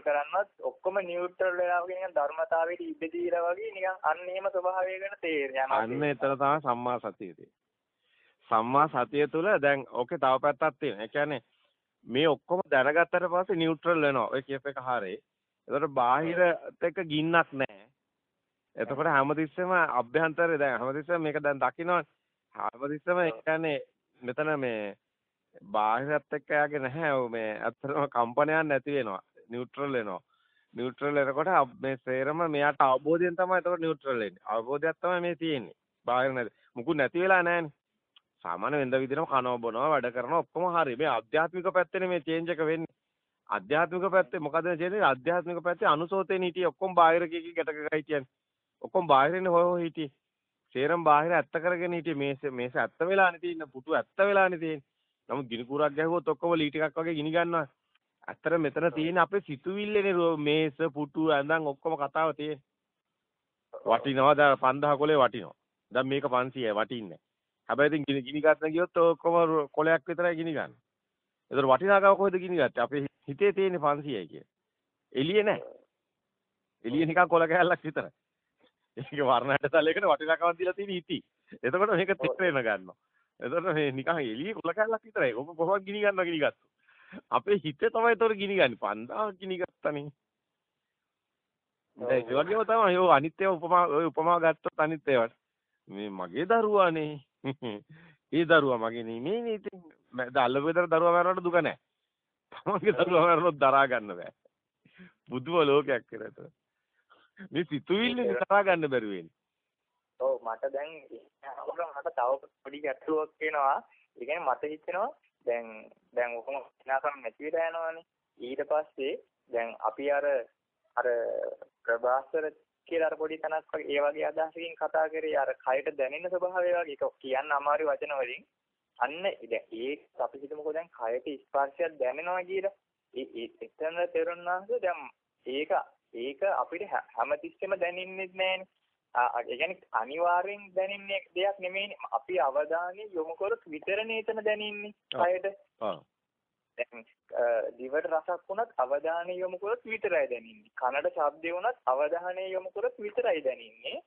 Neutral කරන්නත් ඔක්කොම neutral වෙලා වගේ නිකන් ධර්මතාවයට ඉඩ දීලා වගේ නිකන් අන්න එහෙම ස්වභාවයකට තේරෙනවා. අන්න එතන තමයි සම්මා සතිය. සම්මා සතිය තුළ දැන් ඕකේ තව පැත්තක් තියෙනවා. ඒ කියන්නේ මේ ඔක්කොම දැනගත්තට පස්සේ නියුට්‍රල් වෙනවා. ඔය කියප එක හරියි. ඒතකොට බාහිරත් එක්ක ගින්නක් නැහැ. එතකොට හැමතිස්සෙම අභ්‍යන්තරේ දැන් හැමතිස්සෙම මේක දැන් දකින්නවනේ. හැමතිස්සෙම ඒ කියන්නේ මෙතන මේ බාහිරත් එක්ක යාගේ නැහැ මේ ඇත්තටම කම්පනයක් නැති වෙනවා නියුට්‍රල් වෙනවා. නියුට්‍රල් වෙනකොට මේ සේරම මෙයාට අවබෝධයෙන් තමයි එතකොට නියුට්‍රල් වෙන්නේ. අවබෝධයක් තමයි මේ තියෙන්නේ. බාහිර නැති මුකුත් නැති වෙලා නැහැනේ සාමාන්‍ය වෙනද විදිහටම කනවා බොනවා වැඩ කරනවා ඔක්කොම හරි. මේ ආධ්‍යාත්මික පැත්තේ මේ චේන්ජ් එක වෙන්නේ. ආධ්‍යාත්මික පැත්තේ මොකද කියන්නේ ආධ්‍යාත්මික පැත්තේ අනුසෝතේන හිටියේ ඔක්කොම බාහිර කීකී ගැටක ගහ හිටියන්නේ ඔක්කොම බාහිරින් හොය හොය හිටියේ. සේරම බාහිර ඇත්ත කරගෙන හිටියේ. මේස මේස ඇත්ත වෙලානේ තියෙන්නේ. පුටු ඇත්ත වෙලානේ තියෙන්නේ. නමුත් ගිනි කුරක් ගැහුවොත් ඔක්කොම ලී ටිකක් වගේ ගිනි ගන්නවා. ඇත්තට මෙතන තියෙන අපේ සිතුවිල්ලනේ මේස පුටු ඇඳන් ඔක්කොම කතාව තියෙන්නේ. වටිනවා දැන් 5000 කොලේ වටිනවා. දැන් මේක 500යි වටින්නේ. හැබැයි ඉතින් ගිනි ගිනි ගන්න ගියොත් ඔක්කොම කොලයක් විතරයි ගිනි ගන්න. ඒතර වටිනාකම කොහෙද ගිනි ගත්තේ? අපේ හිතේ තියෙන්නේ 500යි කිය. එළියේ නැහැ. එළියේ නිකන් කොල කෑල්ලක් විතරයි. ඒක වර්ණයට තලයකට වටිනාකමක් දීලා තියෙන හිතී. එතකොට මේක තේරෙන ගන්නවා. එතකොට මේ නිකන් එළියේ කොල කැල්ලක් විතරයි. ඔබ කොහොමද ගිනි ගන්නවා ගිනි ගත්තා. අපේ හිතේ තමයි ඒතකොට ගිනි ගන්නේ. 5000 ගිනි ගත්තනේ. දැන් ඒ වගේම තමයි ඔය අනිත් ඒවා උපමා ඔය උපමා ගත්තොත් අනිත් ඒවාට. මේ මගේ දරුවානේ. ඒ දරුවා මගේ නෙමෙයිනේ ඉතින්. දැන් අල්ලපෙතර දරුවා මරනකොට දුක නැහැ. තමන්ගේ දරුවා මරනොත් දරා ගන්න බෑ. බුදුම ලෝකයක් කියලා. මේ සිතුවිල්ලේ දරා ගන්න බැරි වෙන්නේ. ඔව් මට දැන් මට තව පොඩි ගැටලුවක් වෙනවා. ඒ කියන්නේ මට හිතෙනවා දැන් දැන් ඔකම විනාශම් නැති වෙලා යනවානේ. ඊට පස්සේ දැන් අපි අර අර ප්‍රභාස්වර කියලා අර පොඩි තනක් වගේ ඒ වගේ අදහසකින් කතා කරේ අර කයට දැනෙන ස්වභාවය වගේ ඒක කියන්න අමාරු වචන වලින් අන්න දැන් ඒක අපි හිතමුකෝ දැන් කයට ස්පර්ශයක් දැනෙනවා කියලා. ඒ එතන තේරුණාද දැන් ඒක ඒක අපිට හැමතිස්සෙම දැනෙන්නේ නැහැනේ. ඒ කියන්නේ අනිවාර්යෙන් දැනෙන්නේ දෙයක් නෙමෙයිනේ. අපි අවධානය යොමු කරොත් විතරනේ එතන දැනෙන්නේ. කයද? දැන් දිවට රසක් වුණත් අවධානය යොමු කරොත් විතරයි දැනෙන්නේ. කනට ශබ්දේ වුණත් අවධානය යොමු කරොත් විතරයි දැනෙන්නේ.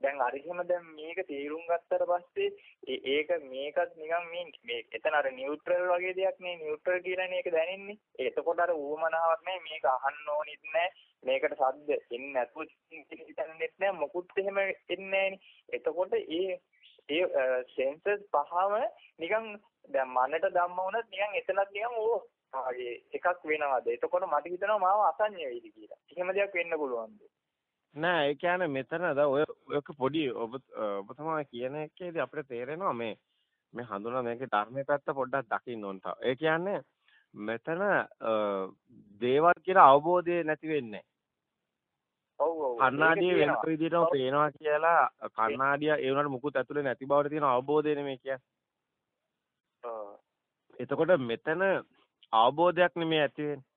දැන් අරිහෙම දැන් මේක තේරුම් ගත්තට පස්සේ ඒක මේකත් නිකන් මේ මේ එතන අර නියුට්‍රල් වගේ දෙයක් නේ නියුට්‍රල් කියලානේ ඒක දැනෙන්නේ. එතකොට අර ඌමනාවක් නැහැ මේක අහන්න ඕනෙත් නැහැ. මේකට සද්ද එන්නේ නැතුව හිතන්නෙත් නැහැ. මොකුත් එහෙම එන්නේ එතකොට ඒ ඒ සෙන්සර්ස් පහම නිකන් දැන් මනට ධම්ම වුණත් නිකන් එතනත් නිකන් ඕ ආගේ එකක් වෙනවද? එතකොට මට හිතෙනවා මාව අසඤ්ඤ වෙයිද කියලා. එහෙම දෙයක් වෙන්න පුළුවන්ද? නෑ ඒ කියන්නේ මෙතන ද ඔය ඔක පොඩි ඔබ ඔබ තමයි කියන එකේදී අපිට තේරෙනවා මේ මේ හඳුනා මේකේ ධර්මයේ පැත්ත පොඩ්ඩක් දකින්න ඕන තව. ඒ කියන්නේ මෙතන දේවල් කියන අවබෝධය නැති වෙන්නේ ඔව් ඔව්. කන්නාඩිය වෙන විදිහටම පේනවා කියලා කන්නාඩිය ඒ වුණාට මුකුත් ඇතුලේ නැති බවට තියෙන අවබෝධයනේ මේ කියන්නේ. එතකොට මෙතන අවබෝධයක් නෙමෙයි ඇති වෙන්නේ.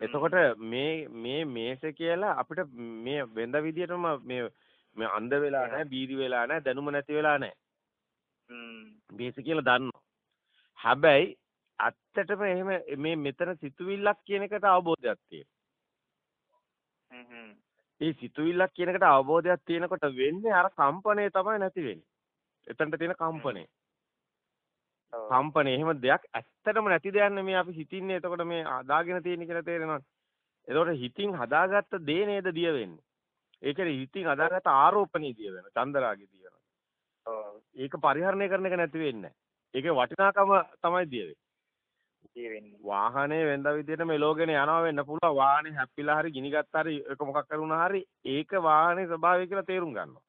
එතකොට මේ මේ මේස කියලා අපිට මේ වෙනද විදියටම මේ මේ අන්ධ වෙලා නැහැ, බීරි වෙලා නැහැ, දැනුම නැති වෙලා නැහැ. හ්ම්. මේස කියලා දන්නවා. හැබැයි ඇත්තටම එහෙම මේ මෙතන සිතුවිල්ලක් කියන එකට අවබෝධයක් තියෙනවා. ඒ සිතුවිල්ලක් කියන එකට අවබෝධයක් තියෙනකොට වෙන්නේ අර කම්පණය තමයි නැති වෙන්නේ. එතනට තියෙන කම්පණය. කම්පණය එහෙම දෙයක් ඇත්තටම නැති දෙයක් නෙමෙයි අපි හිතින්නේ එතකොට මේ හදාගෙන තියෙන කියලා තේරෙනවද? එතකොට හිතින් හදාගත්ත දේ නේද දිය වෙන්නේ. ඒ කියන්නේ හිතින් හදාගත්ත ආරෝපණී දිය වෙනවා. චන්දරාගේ දිය වෙනවා. ඒක පරිහරණය කරන එක නැති වෙන්නේ නැහැ. ඒකේ වටිනාකම තමයි දිය වෙන්නේ. වාහනේ වෙනද විදිහට මෙලෝගෙන යනවා වෙන්න පුළුවන්. වාහනේ හැප්පිලා හරි ගිනි ගත්තා හරි ඒක මොකක් කරුණා හරි ඒක වාහනේ ස්වභාවය කියලා තේරුම් ගන්නවා.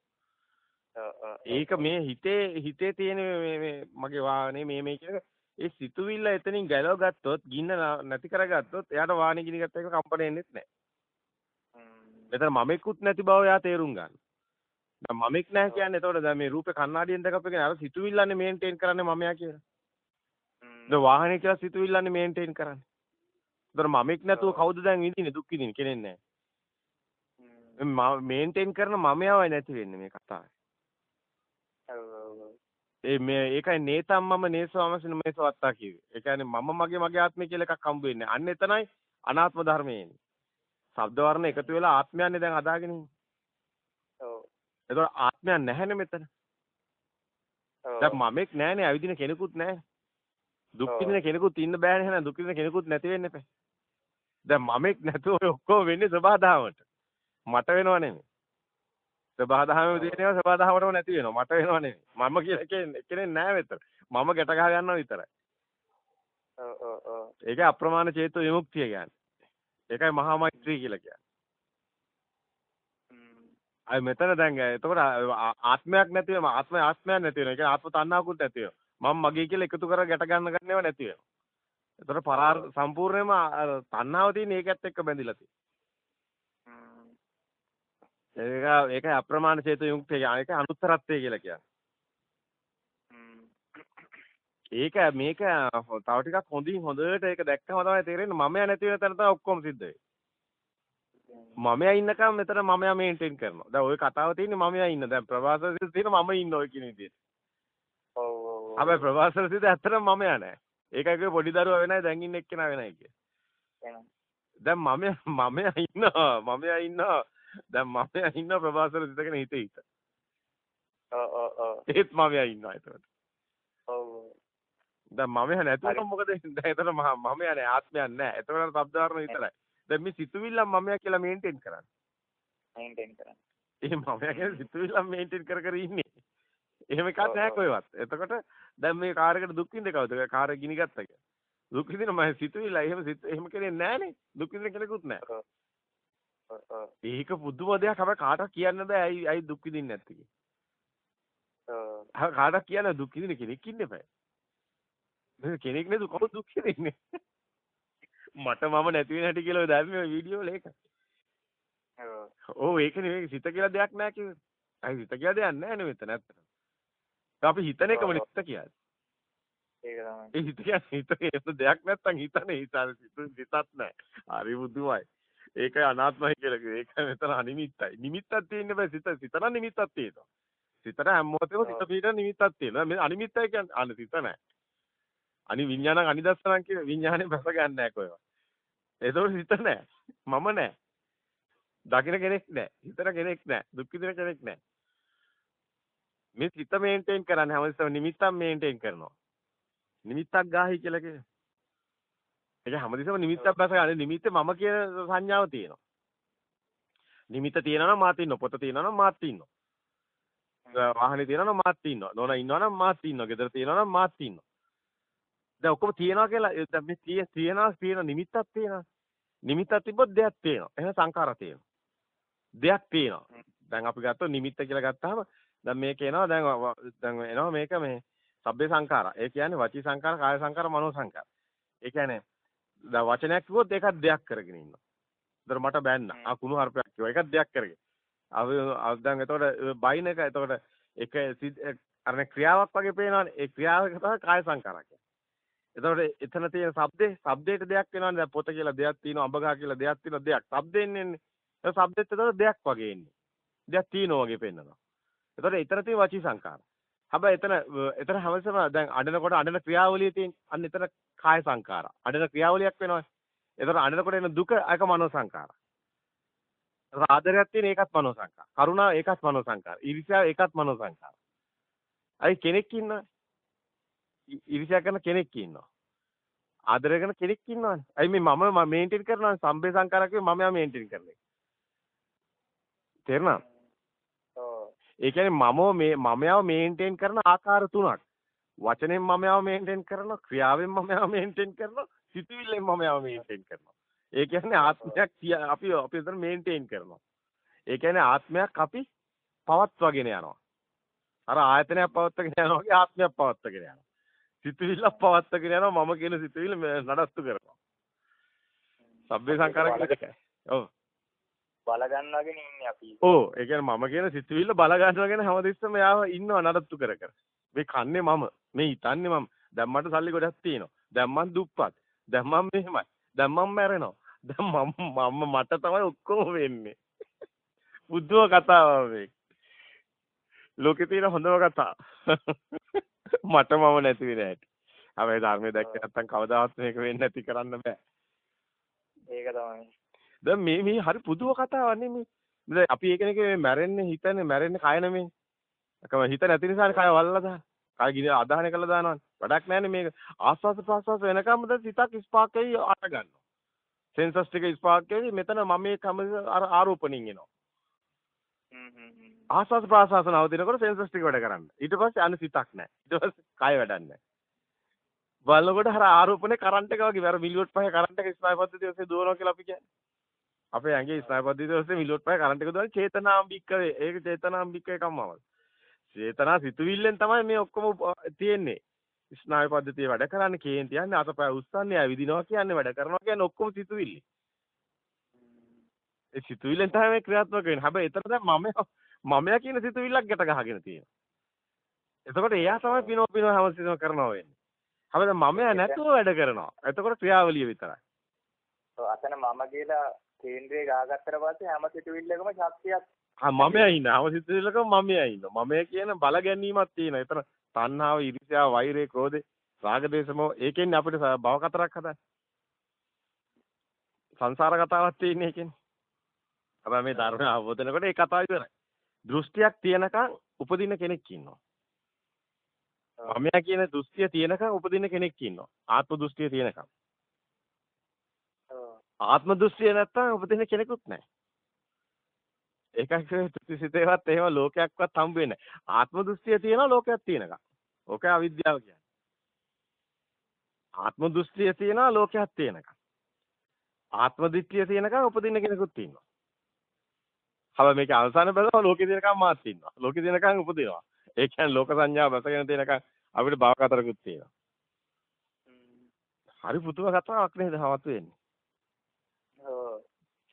ඒක මේ හිතේ හිතේ තියෙන මේ මගේ වාහනේ මේ මේ කියන ඒ සිතුවිල්ල එතනින් ගැලව ගත්තොත් ගින්න නැති කරගත්තොත් එයාට වාහනේ ගිනි ගත්ත එක කම්පණ එන්නේත් නැහැ. මෙතන මමෙකුත් නැති බව එයා තේරුම් ගන්න. දැන් මමෙක් නැහැ කියන්නේ එතකොට දැන් මේ රූපේ කණ්ණාඩියෙන් දැකපෙගෙන අර සිතුවිල්ලන්නේ මේන්ටේන් කරන්නේ මමයා කියලා. දැන් වාහනේ කියලා සිතුවිල්ලන්නේ මේන්ටේන් කරන්නේ. එතකොට මමෙක් නැතුව කවුද දැන් විඳින්නේ දුක් විඳින්නේ කෙනෙක් නැහැ. මේන්ටේන් කරන මමයාවයි නැති වෙන්නේ මේ කතාවේ. ඒ මේ ඒකයි නේතම් මම නේසවමසින මේසවත්තා කිව්වේ. ඒ කියන්නේ මම මගේ මගේ ආත්මය කියලා එකක් හම්බ වෙන්නේ. අන්න එතනයි අනාත්ම ධර්මයෙන්. ශබ්ද වර්ණ එකතු වෙලා ආත්මයන්නේ දැන් අදාගෙන ඉන්නේ. ඔව්. ඒතකොට ආත්මයක් නැහැනේ මෙතන. ඔව්. දැන් මමෙක් නැහැනේ ඇවිදින කෙනෙකුත් නැහැ. දුක්. විඳින කෙනෙකුත් ඉන්න බෑනේ එහෙනම් දුක් විඳින කෙනෙකුත් නැති වෙන්න එපා. දැන් මමෙක් නැතුව ඔය ඔක්කොම වෙන්නේ සබහාදහමට. මට වෙනව නෙමෙයි. සබහාදහමේ තියෙනවා සබහාදහමටම නැති වෙනවා. මට වෙනව නෙමෙයි. මම කියලා කෙනෙක් කෙනෙක් නැහැ මෙතන. මම ගැට ගහ ගන්නවා විතරයි. ඔව් ඔව් ඔව්. ඒකයි අප්‍රමාණ චේතෝ විමුක්තිය කියන්නේ. ඒකයි මහා මෛත්‍රී කියලා කියන්නේ. අය මෙතන දැන් එතකොට ආත්මයක් නැති වෙනවා. ආත්මය ආත්මයක් නැති වෙනවා. ඒ කියන්නේ ආත්ම තණ්හාවකුත් නැති වෙනවා. මම මගේ කියලා එකතු කර ගැට ගන්න ගන්නව නැති වෙනවා. එතකොට පරාර් සම්පූර්ණයෙන්ම තණ්හාව තියෙන ඒකත් එක්ක බැඳිලා තියෙනවා. ඒක ඒකයි අප්‍රමාණ චේතෝ කියන්නේ. ඒකයි අනුත්තරත්වය කියලා කියන්නේ. ඒක මේක තව ටිකක් හොඳින් හොඳට ඒක දැක්කම තමයි තේරෙන්නේ මමයා නැති වෙන තැන තමයි ඔක්කොම සිද්ධ වෙන්නේ. මමයා ඉන්නකම් මෙතන මමයා මේන්ටේන් කරනවා. දැන් ওই කතාව තියෙන්නේ මමයා ඉන්න. දැන් ප්‍රවාසසිත තියෙන මම ඉන්න ඔය කියන විදිහට. ඔව් ඔව්. හැබැයි ප්‍රවාසසිත ඇත්තටම මමයා නෑ. ඒකයි කිව්වේ පොඩි දරුවා වෙනයි දැන් ඉන්න එක්කෙනා වෙනයි කිය. දැන් මමයා මමයා ඉන්නවා. මමයා ඉන්නවා. දැන් මමයා ඉන්න ප්‍රවාසසිතකන හිතේ හිත. ඔව් ඔව් ඔව්. ඒත් මමයා ඉන්නවා එතකොට. ඔව්. දැන් මමයා නැතුව හරි. මොකද? දැන් එතන මමයා නෑ ආත්මයක් නෑ. එතකොට શબ્දවර්ණ විතරයි. දැන් මේ සිතුවිල්ල මමයා කියලා මේන්ටේන් කරන්නේ. මේන්ටේන් කරන්න. ඒ මමයා කියන සිතුවිල්ල මේන්ටේන් කර කර ඉන්නේ. එහෙම එකක් නැහැ. කොහෙවත්. එතකොට දැන් මේ කාර් එකට දුක් විඳ කවුද? කාර් එක ගිනි ගත්තා කියලා. දුක් විඳින මම සිතුවිල්ල එහෙම සිත එහෙම කෙනෙක් නැහනේ. දුක් විඳින කෙනෙකුත් නැහැ. ඒක පුදුම දෙයක්. හැබැයි කාටවත් කියන්න බෑ. ඇයි ඇයි දුක් විඳින්නේ නැත්තේ කියලා. කාටවත් කියන්න දුක් විඳින කෙනෙක් ඉන්න එපා. මේ කෙනෙක් නේද කවුද දුක් විඳින්නේ? මට මම නැති වෙන හැටි කියලා ඔය දැම්මේ ඔය වීඩියෝ වල ඒක. ඔව්. ඒක නෙවෙයි සිත කියලා දෙයක් නැහැ කිව්වේ. අයි සිත කියලා දෙයක් නේ මෙතන ඇත්තට. අපි හිතන එකම. සිත කියන්නේ. ඒක තමයි. ඒ හිත කියන්නේ හිත දෙයක් නැත්තම් හිතන්නේ හිතන සිතත් නැහැ. හරි බුදුමයි. ඒකයි අනාත්මයි කියලා කිව්වේ. ඒක මෙතන අනිමිත්තයි. නිමිත්තක් තියෙන්න බෑ සිත සිත නම් නිමිත්තක් තියෙනවා. සිතට හැම මොහොතේම සිත පිට නිමිත්තක් තියෙනවා. මේ අනිමිත්තයි කියන්නේ අන සිත නැහැ. අනි විඥානං අනිදස්සනං කියන විඥානේ බැස ගන්න නැහැ කොහෙවත්. ඒතකොට සිත නැහැ. මම නැහැ. දකින්න කෙනෙක් නැහැ. හිතන කෙනෙක් නැහැ. දුක් විඳින කෙනෙක් නැහැ. මේ සිත මේන්ටේන් කරන්නේ හැමතිස්සම නිමිත්තක් මේන්ටේන් කරනවා. නිමිත්තක් ගාහි කියලා කියන්නේ. ඒක හැමතිස්සම නිමිත්තක් බැස ගන්න නිමිත්තේ මම කියන සංඥාව තියෙනවා. නිමිත්ත තියෙනවා නම් මාත් ඉන්නවා. පොත තියෙනවා නම් මාත් ඉන්නවා. වාහනේ තියෙනවා නම් මාත් ඉන්නවා. නෝනා ඉන්නවා නම් මාත් ඉන්නවා. ගෙදර තියෙනවා නම් මාත් ඉන්නවා. දැන් ඔක්කොම තියෙනවා කියලා දැන් මේ තිය තියනවා තියෙන නිමිත්තක් තියෙනවා. නිමිත්තක් තිබ්බොත් දෙයක් තියෙනවා. එහෙනම් සංඛාර තියෙනවා. දෙයක් තියෙනවා. දැන් අපි ගත්තොත් නිමිත්ත කියලා ගත්තාම දැන් මේක එනවා දැන් දැන් එනවා මේක මේ සබ්බේ සංඛාරා. ඒ කියන්නේ වචී සංඛාර, කාය සංඛාර, මනෝ සංඛාර. ඒ කියන්නේ දැන් වචනයක් කිව්වොත් ඒකත් දෙයක් කරගෙන ඉන්නවා. ඒතර මට බැන්න. ආ කුණු හarpයක් කිව්වා. ඒකත් දෙයක් කරගෙන. අපි දැන් එතකොට බයින් එක එතකොට එක අර ක්‍රියාවක් වගේ පේනවනේ. ඒ ක්‍රියාව එක තමයි කාය සංඛාරා කියන්නේ. එතකොට එතන තියෙන shabdේ shabdේට දෙයක් වෙනවනේ. දැන් පොත කියලා දෙයක් තියෙනවා, අඹ ගහ කියලා දෙයක් තියෙනවා, දෙයක්. shabdෙන් එන්නේ. ඒ shabdෙත් එතකොට දෙයක් වගේ එන්නේ. දෙයක් තියෙනවා වගේ පෙන්නනවා. එතකොට එතන තියෙන වචී සංඛාර. හැබැයි එතන එතන හැමසම දැන් අඬනකොට අඬන ක්‍රියාවලිය තියෙන අන්න එතන කාය සංඛාර. අඬන ක්‍රියාවලියක් වෙනවා. එතකොට අඬනකොට එන දුක ඒක මනෝ සංඛාර. ආදරයක් තියෙන ඒකත් මනෝ සංඛාර. කරුණා ඒකත් මනෝ සංඛාර. ඊර්ෂ්‍යාව ඒකත් මනෝ සංඛාර. අයි කෙනෙක් ඉන්නවා. ඊර්ෂ්‍යා කරන කෙනෙක් ඉන්නවා. ආදරය කරන කෙනෙක් ඉන්නවනේ. අයි මේ මම මේන්ටේන් කරනවා සම්බේ සංඛාරක මම යා මේන්ටේන් කරන්නේ. තේරුණා? ඒ කියන්නේ මම මේ මමයාව මේන්ටේන් කරන ආකාර තුනක්. වචනෙන් මමයාව මේන්ටේන් කරනවා, ක්‍රියාවෙන් මමයාව මේන්ටේන් කරනවා, සිතුවිල්ලෙන් මමයාව මේන්ටේන් කරනවා. ඒ කියන්නේ ආත්මයක් අපි අපි එතන මේන්ටේන් කරනවා. ඒ කියන්නේ ආත්මයක් අපි පවත්වාගෙන යනවා. අර ආයතනයක් පවත්වාගෙන යනවා වගේ ආත්මයක් පවත්වාගෙන යනවා. සිතුවිල්ලක් පවත්වාගෙන යනවා මම කියන සිතුවිල්ල නඩත්තු කරනවා. සබ්බේ සංකාර එකයි. ඔව්. බල ගන්නවගෙන ඉන්නේ අපි. ඕ ඒ කියන්නේ මම කියන සිතුවිල්ල බල ගන්නවගෙන හැමදෙස්සම යාව ඉන්නව නඩත්තු කර කර. මේ කන්නේ මම. මේ හිතන්නේ මම. දැන් මට සල්ලි ගොඩක් තියෙනවා. දැන් මං දුප්පත්. දැන් මං මෙහෙමයි. දැන් මං මැරෙනවා. දැන් මම මම මට තමයි ඔක්කොම වෙන්නේ. බුද්ධව කතාව මේක. ලෝකේ තියෙන හොඳම කතාව. මට මම නැති වෙන හැටි. හැබැයි ධර්මයේ දැක්ක නැත්තම් කවදාවත් මේක වෙන්නේ නැති කරන්න බෑ. ඒක තමයි. දැන් මේ මේ හරි පුදුම කතාවක් නේ මේ. දැන් අපි ඒකනේ මේ මැරෙන්නේ හිතන්නේ මැරෙන්නේ කය නෙමෙයි. එකම හිත නැති නිසානේ කය වල්ලා දාන. කය ගින අදහන කළා දානවනේ. වැඩක් නැන්නේ මේක. ආස්වාස ප්‍රාස්වාස වෙනකම්ම දැන් සිතක් ස්පාක් වෙයි අට ගන්නවා. සෙන්සස් ටික ස්පාක් වෙයි මෙතන මම මේ කම ආරෝපණින් එනවා. ආස්වාස ප්‍රාස්වාස නවතිනකොට සෙන්සස් ටික වැඩ කරන්න. ඊට පස්සේ අන සිතක් නැහැ. ඊට පස්සේ කය වැඩක් නැහැ. බලනකොට අර ආරෝපණේ කරන්ට් එක වගේ අර මිලිවොට් පහේ කරන්ට් එක ස්නායු පද්ධතිය ඔස්සේ දුවනවා කියලා අපි කියන්නේ. අපේ ඇඟේ ස්නායු පද්ධතිය ඔස්සේ මිලිවොට් පහේ කරන්ට් එක දුවන චේතනාම්බික්කවේ. ඒක චේතනාම්බික්කවේ කම්මවල. චේතනා සිතුවිල්ලෙන් තමයි මේ ඔක්කොම තියෙන්නේ. ස්නායු පද්ධතිය වැඩ කරන්නේ කේන් තියන්නේ අතපය උස්සන්නේ ඇවිදිනවා කියන්නේ වැඩ කරනවා කියන්නේ ඔක්කොම සිතුවිලි. ඒ සිතුවිල්ලෙන් තමයි මේ ක්‍රියාත්මක වෙන්නේ. හැබැයි එතන දැන් මම මමයා කියන සිතුවිල්ලක් ගැට ගහගෙන තියෙනවා. එතකොට එයා තමයි පිනෝ පිනෝ හැමතිස්සම කරනවා වෙන්නේ. හැබැයි මමයා නැතුව වැඩ කරනවා. එතකොට ක්‍රියාවලිය විතරයි. ඔව් අතන මම කියලා කේන්ද්‍රය ගාගත්තට පස්සේ හැම සිතුවිල්ලකම ශක්තියක් මමයා ඉන්නවා. හැම සිතුවිල්ලකම මමයා ඉන්නවා. මමයා කියන බල ගැනීමක් තියෙනවා. එතන තණ්හාව, iriසියාව, වෛරය, ක්‍රෝධය, රාග, දේශමෝ ඒකෙන්නේ අපිට භව කතරක් හදන්නේ. සංසාර කතාවක් තියෙන්නේ ඒකෙන්නේ. හැබැයි මේ ධර්මය අවබෝධ වෙනකොට ඒ කතාව ඉවරයි. දෘෂ්ටියක් තියනකන් උපදින කෙනෙක් ඉන්නවා. මමයා කියන දෘෂ්ටිය තියෙනකන් උපදින කෙනෙක් ඉන්නවා. ආත්ම දෘෂ්ටිය තියෙනකන්. ආත්ම දෘෂ්ටිය නැත්තම් උපදින කෙනෙකුත් නැහැ. ඒකයි ත්‍රිසිතේවත් එහෙම ලෝකයක්වත් හම්බ වෙන්නේ නැහැ. ආත්ම දෘෂ්ටිය තියෙනවා ලෝකයක් තියෙනකන්. ඕකයි අවිද්‍යාව කියන්නේ. ආත්ම දෘෂ්ටිය තියෙනවා ලෝකයක් තියෙනකන්. ආත්ම දිට්ඨිය තියෙනකන් උපදින කෙනෙකුත් ඉන්නවා. හැබැයි මේක අවසාන බැලුවා ලෝකේ තියෙනකන් මාත් ඉන්නවා. ලෝකේ තියෙනකන් උපදිනවා. ඒ කියන්නේ ලෝක සංඥා බසගෙන තියෙනකන් අපිට භව කතරකුත් තියෙනවා. හරි පුදුම කතාවක් නේද හවත් වෙන්නේ.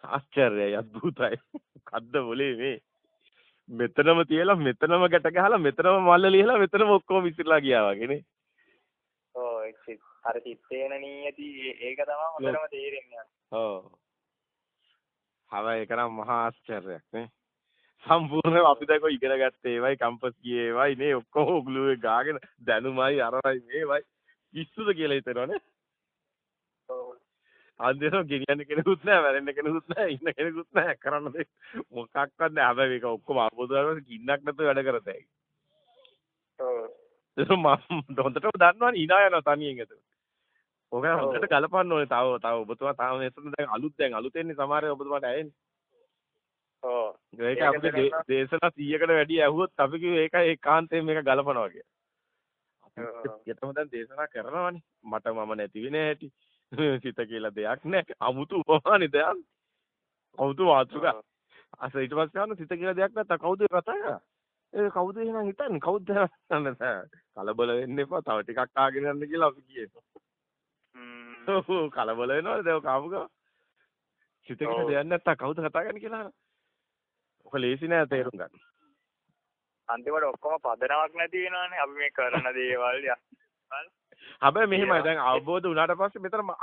ආශ්චර්යයි අద్భుතයි. මොකද්ද બોලේ මේ? මෙතනම තියලා මෙතනම ගැට ගහලා මෙතනම මල්ල ලියලා මෙතනම ඔක්කොම ඉතිරලා ගියා වගේනේ. ඔව් එක්සි. අර හිතේන නීයති ඒක තමයි හොඳටම තේරෙන්නේ. ඔව්. හවයි ඒක නම් මහා ආශ්චර්යයක් නේ. සම්පූර්ණයෙන් අපි දැන් කොයි ඉගෙන ගත්තේ ඒවයි කම්පස් ගියේ ඒවයි නේ ඔක්කොම ග්ලූ එක ගාගෙන දැනුමයි අරයි මේවයි කිස්සුද කියලා හිතනවනේ. අන්තිමට ගෙනියන්න කෙනෙකුත් නැහැ, වැරෙන්න කෙනෙකුත් නැහැ, ඉන්න කෙනෙකුත් නැහැ කරන්න දෙයක්. මොකක්වත් නැහැ. හැබැයි මේක ඔක්කොම කරගන්න ගින්නක් නැතුව වැඩ කරතයි. ඔව්. ඒක මම හොඳටම දන්නවනේ hina යනවා තනියෙන් ඒක. ඔක හොඳට කලපන්න ඕනේ. තව තව ඔබතුමා තාම එතන දැන් අලුත් දැන් අලුත් එන්නේ සමහර ඔබතුමාට ඇහෙන්නේ. ඔව්. ඒක අපිට දේශනා 100කට වැඩි ඇහුවොත් අපි කිව්වේ ඒකයි ඒකාන්තයෙන් මේක ගලපනවා කියලා. අපිටම දැන් දේශනා කරනවානේ. මට මම නැති වෙන්නේ ඇති. සිත කියලා දෙයක් නැහැ. අමුතු උපමානේ දැන්. අමුතු මාතෘකා. අස ඊට පස්සේ ආන සිත කියලා දෙයක් නැත්නම් කවුද කතා කරන්නේ? ඒ කවුද එහෙනම් හිතන්නේ? කවුද හිතන්නේ? කලබල වෙන්න එපා. තව ටිකක් ආගෙන යන්න කියලා අපි කියනවා. හ්ම්. කලබල වෙනවද? දැන් කාමු ගා. සිත කියලා දෙයක් නැත්නම් කවුද කතා කරන්නේ කියලා. ඔක ලේසි නෑ තේරුම් ගන්න. අන්තිමට ඔක්කොම පදනමක් නැති වෙනවානේ අපි මේ කරන දේවල් හැබැයි මෙහෙමයි දැන් අවබෝධ වුණාට පස්සේ මෙතන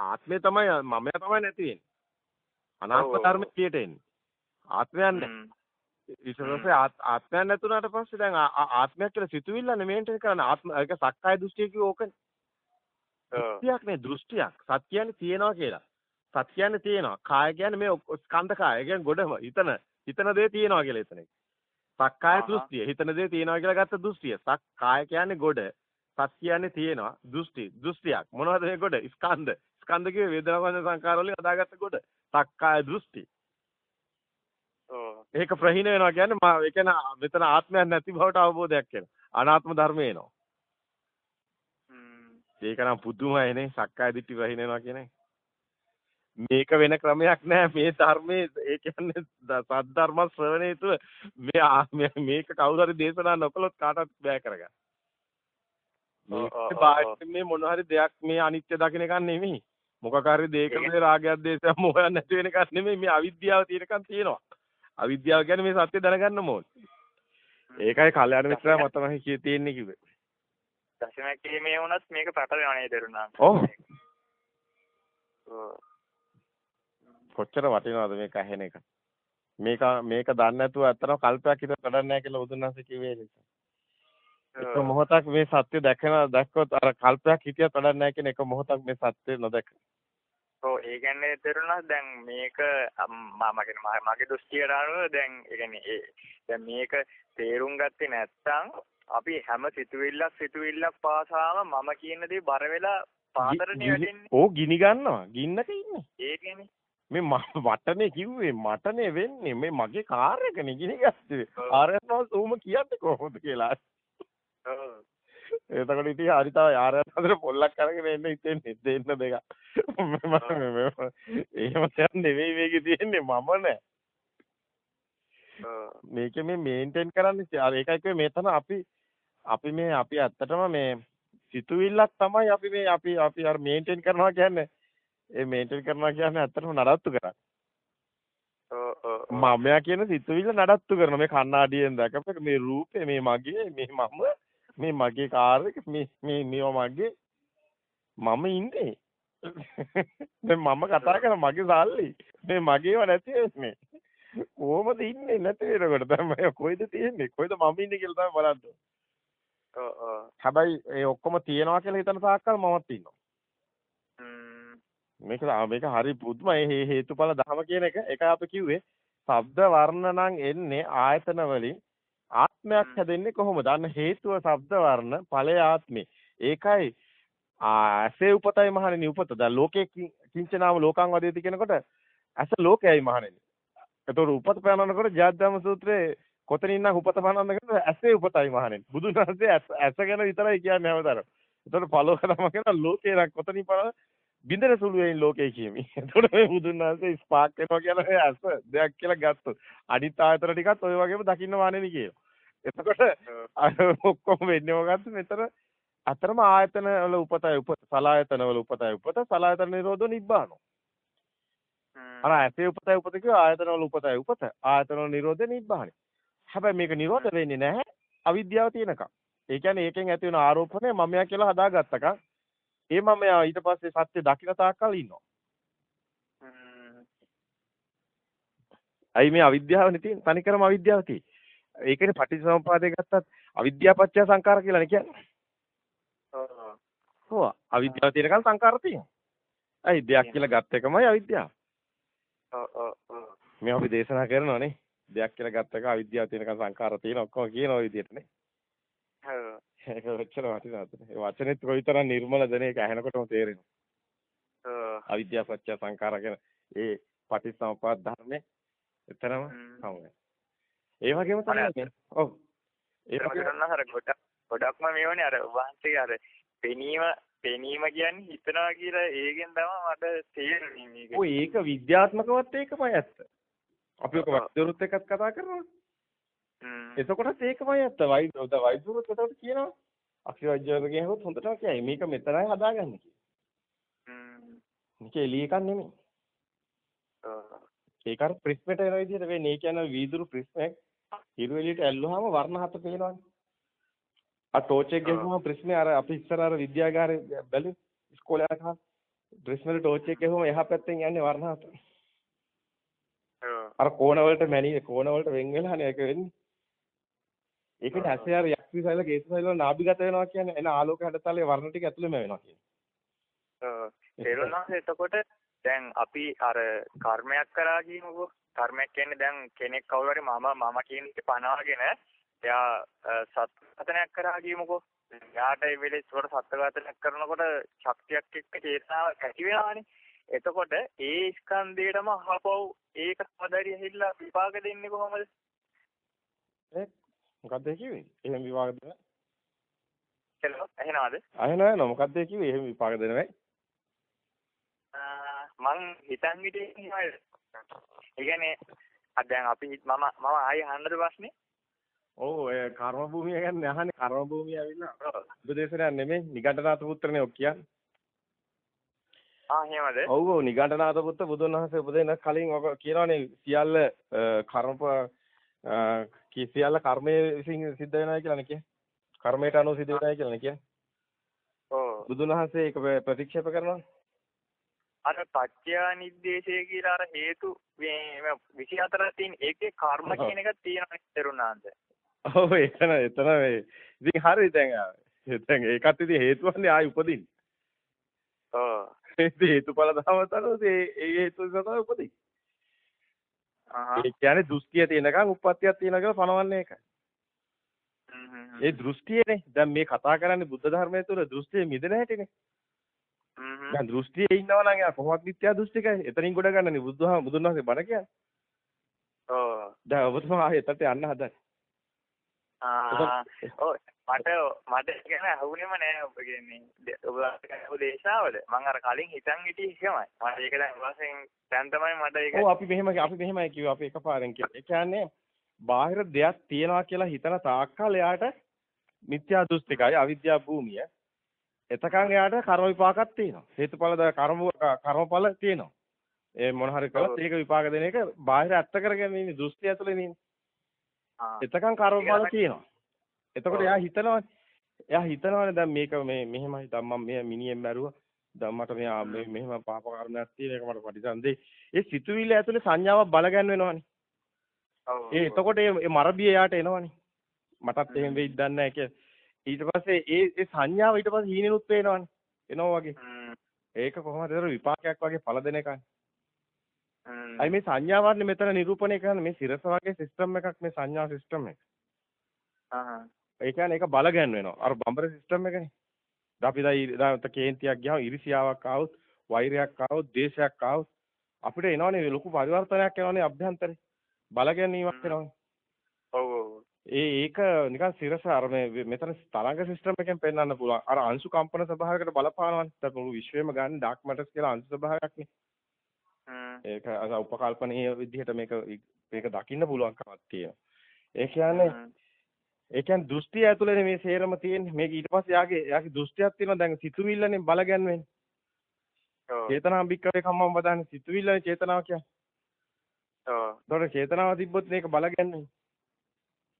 ආත්මය තමයි මමයා තමයි නැති වෙන්නේ. අනාත්ම ධර්මයේ පිට එන්නේ. ආත්මයක් නැහැ. ඊටපස්සේ ආත්මයක් නැතුණාට පස්සේ දැන් ආත්මයක් කියලා සිතුවිල්ලනේ මේන්ටේන් කරන්නේ ආත්ම ඒක සක්කාය දෘෂ්ටිය කිව්ව ඕකනේ. දෘෂ්ටියක් නේ දෘෂ්ටියක්. සත්‍ය කියන්නේ තියනවා කියලා. සත් කියන්නේ තියෙනවා. කාය කියන්නේ මේ ස්කන්ධ කාය. කියන්නේ ගොඩම. හිතන හිතන දේ තියෙනවා කියලා එතන. සක්කාය දෘෂ්ටිය. හිතන දේ තියෙනවා කියලා ගත්ත දෘෂ්ටිය. සක්කාය කියන්නේ ගොඩ. සත් කියන්නේ තියෙනවා. දෘෂ්ටි. දෘෂ්ටියක්. මොනවද මේ ගොඩ? ස්කන්ධ. ස්කන්ධ කියේ වේදනා වන සංකාර වලින් අදාගත්ත ගොඩ. සක්කාය දෘෂ්ටි. ඒක ප්‍රහීන වෙනවා කියන්නේ මා ඒ කියන්නේ මෙතන ආත්මයක් නැති බවට අවබෝධයක් වෙනවා. අනාත්ම ධර්මය එනවා. ඒක නම් පුදුමයිනේ සක්කාය දිට්ඨි ප්‍රහීන වෙනවා කියන්නේ. මේක වෙන ක්‍රමයක් නෑ මේ ධර්මයේ ඒ කියන්නේ සද්ධර්ම ශ්‍රවණය යුතුව මේ මේක කවුරු හරි දේශනා නොකළොත් කාටවත් බෑ කරගන්න. මේ බාහිර මේ මොන හරි දෙයක් මේ අනිත්‍ය දකින්න එකක් නෙමෙයි. මොකක් හරි දෙයක මේ රාගයක් දේශයක් මොහයක් නැති වෙන එකක් නෙමෙයි මේ අවිද්‍යාව තියෙනකන් තියෙනවා. අවිද්‍යාව කියන්නේ මේ සත්‍ය දැනගන්න ඕනේ. ඒකයි කල්යාණ මිත්‍රයා මතමයි කිය තියෙන්නේ කිව්වේ. දශමයක් කීමේ වුණත් මේක ප්‍රකට වෙනවා නේද දරුණා. ඔව්. කොච්චර වටිනවද මේක ඇහෙන එක. මේක මේක දන්නේ නැතුව අතන කල්පයක් හිත කඩන්නේ නැහැ කියලා බුදුන්වහන්සේ කිව්වේ නිසා. එක මොහොතක් මේ සත්‍ය දැකන දැක්කොත් අර කල්පයක් හිතියත් වැඩක් නැහැ කියන එක මොහොතක් මේ සත්‍ය නොදැක. ඔව් ඒ කියන්නේ තේරුණා දැන් මේක මම කියන්නේ මගේ දෘෂ්ටියට අනුව දැන් ඒ කියන්නේ දැන් මේක තේරුම් ගත්තේ නැත්නම් අපි හැම සිතුවිල්ලක් සිතුවිල්ලක් පාසාම මම කියන දේ බර වෙලා පාතරනේ වැටෙන්නේ. ඕ ගිනි ගන්නවා. ගින්නක ඉන්නේ. ඒ කියන්නේ මේ මටනේ කිව්වේ මටනේ වෙන්නේ මේ මගේ කාර් එකනේ ගිනි ගත්තේ. ආරයන්ව සූම කියන්නේ කොහොමද කියලා. එතකොට ඉතින් හරිතාව ආරයන් අතර පොල්ලක් අරගෙන එන්න හිතෙන්නේ දෙන්න දෙක. එහෙම දෙයක් නෙවෙයි මේකේ තියෙන්නේ මම නෑ. මේක මේ මේන්ටේන් කරන්නේ අර ඒකයි කිව්වේ මෙතන අපි අපි මේ අපි ඇත්තටම මේ සිතුවිල්ලක් තමයි අපි මේ අපි අපි අර මේන්ටේන් කරනවා කියන්නේ ඒ මේන්ටේන් කරනවා කියන්නේ ඇත්තටම නඩත්තු කරන්නේ. මමයා කියන සිතුවිල්ල නඩත්තු කරන මේ කණ්ණාඩියෙන් දැකපෙක මේ රූපේ මේ මගේ මේ මම මේ මගේ කාර් එක මේ මේ මේවා මගේ මම ඉන්නේ. දැන් මම කතා කරන මගේ සල්ලි. මේ මගේව නැති වෙන්නේ. කොහොමද ඉන්නේ? නැති වෙනකොට තමයි කොයිද තියෙන්නේ? කොයිද මම ඉන්නේ කියලා තමයි බලන්න. ඔව් ඔව්. හැබැයි ඒ ඔක්කොම තියනවා කියලා හිතන තාක්කල් මමත් ඉන්නවා. මේක මේක හරි පුදුමයි හේතුඵල ධම කියන එක. ඒක අපි කිව්වේ ශබ්ද වර්ණ නම් එන්නේ ආයතන වලින් ආත්මයක් හැදෙන්නේ කොහොමද? අන්න හේතුව ශබ්ද වර්ණ ඵලයේ ආත්මේ. ඒකයි ඇසේ උපතයි මහණෙනි උපත. දැන් ලෝකේ කිංචනාම ලෝකං වදේති කියනකොට ඇස ලෝකයයි මහණෙනි. ඒතකොට උපත පෑනනකොට ජාත්‍යම සූත්‍රයේ කොතනින් නම් උපත පෑනනද කියනකොට ඇසේ උපතයි මහණෙනි. බුදුන් වහන්සේ ඇස ගැන විතරයි කියන්නේ හැමදාම. ඒතකොට පළව කරම කියන ලෝකේ නම් කොතනින් පණ බින්දර සුළු වෙයින් ලෝකේ කියමි. එතකොට මේ බුදුන් වහන්සේ ස්පාක් වෙනවා කියලා ඇස දෙයක් කියලා ගත්තොත්. අනිත් ආයතන ටිකත් ඔය වගේම දකින්න වානෙනි කියනවා. එතකොට අර ඔක්කොම වෙන්නේ මොකද්ද? මෙතන අතරම ආයතන වල උපතයි උපත සලායතන වල උපතයි උපත සලායතන නිරෝධෝ නිබ්බානෝ. අර ඇසේ උපතයි උපත කිය ආයතන වල උපතයි උපත ආයතන වල නිරෝධේ නිබ්බානේ. හැබැයි මේක නිරෝධ වෙන්නේ නැහැ අවිද්‍යාව තියෙනකම්. ඒ කියන්නේ ඒකෙන් ඇති වෙන ආරෝපණය මමයා කියලා හදාගත්තකම් ඒ මමයා ඊට පස්සේ සත්‍ය දකින්න තාක්කල් ඉන්නවා අයි මේ අවිද්‍යාවනේ තියෙන තනිකරම අවිද්‍යාව තියෙන්නේ ඒකනේ පටිච්චසමුප්පාදේ ගත්තත් අවිද්‍යාපච්චය සංකාර කියලානේ කියන්නේ. ඔව්. ඔව් අවිද්‍යාව තියෙනකන් සංකාර තියෙනවා. අයි දෙයක් කියලා ගත්ත එකමයි අවිද්‍යාව. ඔව් ඔව් ඔව්. මේ අපි දේශනා කරනවානේ. දෙයක් කියලා ගත්ත එක අවිද්‍යාව තියෙනකන් සංකාර තියෙන ඔක්කොම කියන ඔය විදිහටනේ. ඒක ඔච්චර වටිනවද? ඒ වචනේත් කොයිතරම් නිර්මලද නේ ඒක ඇහෙනකොටම තේරෙනවා. ඔව්. අවිද්‍යාපච්චය සංකාර කියන ඒ පටිච්චසමුප්පාද ධර්මයේ එතරම් හමුයි. ඒ වගේම තමයි ඔව් ඒ වගේම අර ගොඩක් ගොඩක්ම මේවනේ අර වහන්සේගේ අර පෙනීම පෙනීම කියන්නේ හිතනවා කියලා ඒකෙන් තමයි මට තේරෙන්නේ මේක. ඔය ඒක විද්‍යාත්මකවත් ඒකමයි ඇත්ත. අපි ඔක වෛද්‍යවරුත් එක්කත් කතා කරනවා. එතකොටත් ඒකමයි ඇත්ත. වෛද්‍ය වෛද්‍යවරුත් එතකොට කියනවා. අක්ෂි වෛද්‍යවරු කියනකොට හොඳටම කියයි මේක මෙතනයි හදාගන්නේ කියලා. මේක එළිය එකක් නෙමෙයි. ඒක අර ප්‍රිස්මෙට එන විදිහට වෙන්නේ. ඒ කියන්නේ වීදුරු ප්‍රිස්මයක් හිරු එළියට ඇල්ලුවාම වර්ණ හත පේනවනේ. ආ ටෝච් එක ගහුවම ප්‍රිස්මේ අර අපි ඉස්සර අර විද්‍යාගාරේ බැලුවේ ඉස්කෝලේ යන කාලේ. ප්‍රිස්මේ ටෝච් එක ගහුවම එහා පැත්තෙන් යන්නේ වර්ණ හත. අර කෝණ වලට මැනි කෝණ වලට වෙන් වෙලානේ ඒක වෙන්නේ. ඒකට ඇසේ අර යක්ෂි සෛල කේස සෛල නාභිගත වෙනවා කියන්නේ එන ආලෝක හැඩතලයේ වර්ණ ටික ඇතුළෙම වෙනවා කියන්නේ. එතකොට දැන් අපි අර කර්මයක් කරා කියමුකෝ. කර්මයක් කියන්නේ දැන් කෙනෙක් කවුරු හරි මම මම කියන එක පනවාගෙන එයා සත්ඝාතනයක් කරා කියමුකෝ. එයාට ඒ වෙලේ ඒකට සත්ඝාතනයක් කරනකොට ශක්තියක් එක්ක චේතනාවක් ඇති වෙනවානේ. එතකොට ඒ ස්කන්ධයටම අහපව්. ඒක සමදරි ඇහිලා විපාක දෙන්නේ කොහොමද මොකද්ද කිව්වේ? එහෙම විපාක දෙන හෙලෝ ඇහෙනවද අහනවා මොකද්ද කිව්වේ? එහෙම විපාක දෙනවයි මං හිතන් හිටියේ ඒ කියන්නේ දැන් අපි මම මම ආයෙ අහන්නද ප්‍රශ්නේ? ඔව් ඒ කර්ම භූමිය ගැන අහන්නේ. කර්ම භූමිය ඇවිල්ලා. උපදේශනයක් නෙමෙයි. නිගණ්ඨනාථ පුත්‍රනේ ඔක් කියන්නේ. ආ එහෙමද? ඔව් ඔව්. නිගණ්ඨනාථ පුත්‍ර බුදුන් වහන්සේ උපදෙන්න කලින් ඔක කියනවානේ සියල්ල කර්ම කී සියල්ල කර්මයේ විසින් සිද්ධ වෙනවා කියලානේ කියන්නේ. කර්මයට අනුව සිද්ධ වෙනවා කියලානේ කියන්නේ. ඔව්. බුදුන් වහන්සේ ඒක ප්‍රතික්ෂේප කරනවා. අර පත්‍යා නිද්දේශය කියලා අර හේතු මේ 24ක් තියෙන ඒකේ කර්ම කියන එකක් තියෙනවා තෙරුණාන්ත. ඔව් එතන එතන මේ ඉතින් හරි දැන් දැන් ඒකත් ඉතින් හේතුවන්නේ ආයි උපදින්න. ඔව්. හේතුඵල ධර්ම තමයි ඒ ඒ හේතු නිසා තමයි උපදින්නේ. ආහ් ඒ කියන්නේ දෘෂ්ටිය තියෙනකන් උප්පත්තියක් තියෙනවා කියලා පනවන්නේ ඒකයි. ඒ දෘෂ්ටියනේ. දැන් මේ කතා කරන්නේ බුද්ධ ධර්මයේ තුල දෘෂ්ටිය මිදෙන හැටිනේ. හ්ම් දැන් දෘෂ්ටියේ ඉන්නවා නම් එයා කොහොමද මිත්‍යා දෘෂ්ටිකයි. එතනින් ගොඩ ගන්නනේ බුදුහා බුදුන් වහන්සේ බණ කියන්නේ. ඔව් දැන් ඔබතුමා ආයේ එතට යන්න හදන්නේ. ආ ඔව් මට මට කියන අහුනේම නෑ ඔබ කියන්නේ ඔබ දේශාවල මම අර කලින් හිතන් හිටියේ එහෙමයි මට ඒක දැන් වශයෙන් දැන් තමයි මට ඒක ඔව් අපි මෙහෙම අපි මෙහෙමයි කිව්වා අපි එකපාරෙන් කිව්වා. ඒ කියන්නේ බාහිර දෙයක් තියනවා කියලා හිතන තාක්කල් එයාට මිත්‍යා දෘෂ්ටිකයි අවිද්‍යා භූමිය. එතකන් එයාට කර්ම විපාකක් තියෙනවා. හේතුඵල කර්ම කර්මඵල තියෙනවා. ඒ මොන හරි කළොත් ඒක විපාක දෙන එක බාහිර ඇත්ත කරගෙන ඉන්නේ දෘෂ්ටි ඇතුලේ නේ. ආ එතකන් කර්මඵල තියෙනවා. එතකොට එයා හිතනවානේ. එයා හිතනවානේ දැන් මේක මේ මෙහෙමයි දැන් මම මේ මිනිහෙන් මැරුවා. දැන් මට මෙයා මේ මෙහෙම පාප කර්මයක් තියෙන එක මට ප්‍රතිසන්දේ. ඒ සිතුවිල්ල ඇතුලේ සංඥාවක් බලගන්න වෙනවානේ. ඒ එතකොට ඒ මරබිය එයාට එනවනේ. මටත් එහෙම වෙයිද දන්නේ නැහැ. ඊට පස්සේ ඒ ඒ සංඥාව ඊට පස්සේ හීනෙනුත් පේනවනේ. එනවා වගේ. ඒක කොහොමද ඒතර විපාකයක් වගේ ඵල දෙන එකයි. අයි මේ සංඥාවන්නේ මෙතන නිරූපණය කරන්නේ මේ සිරස වගේ සිස්ටම් එකක් මේ සංඥා සිස්ටම් එක. ඒ කියන්නේ ඒක බල ගැන් වෙනවා. අර බම්බර සිස්ටම් එකනේ. අපි දැන් කේන්තියක් ගියාම ඉරිසියාවක් ආවොත්, වෛරයක් ආවොත්, දේශයක් ආවොත් අපිට එනවනේ ලොකු පරිවර්තනයක් එනවනේ අභ්‍යන්තරේ. බල ගැනීමක් එනවනේ. ඔව් ඔව් ඒ ඒක නිකන් සිරස අර මේ මෙතන තරංග සිස්ටම් එකෙන් පෙන්වන්න පුළුවන්. අර අංශු කම්පන ස්වභාවයකට බලපානවනේ. දැන් මුළු විශ්වයම ගන්න ඩාර්ක් මැටර්ස් කියලා අංශු ස්වභාවයක්නේ. හ්ම් ඒක අර උපකල්පනීය විදිහට මේක මේක දකින්න පුළුවන්කමක් තියෙනවා. ඒ කියන්නේ ඒ කියන්නේ දෘෂ්ටිය ඇතුළේ මේ සේරම තියෙන්නේ. මේක ඊට පස්සේ යාගේ යාගේ දෘෂ්ටියක් තියෙනවා. දැන් සිතුවිල්ලනේ බලගන්න. ඔව් චේතනාම් බික්කවේ කම්මම් වදාන්නේ සිතුවිල්ලනේ චේතනාව කියන්නේ. ඔව් ඒතකොට චේතනාව තිබ්බොත් මේක බලගන්නේ.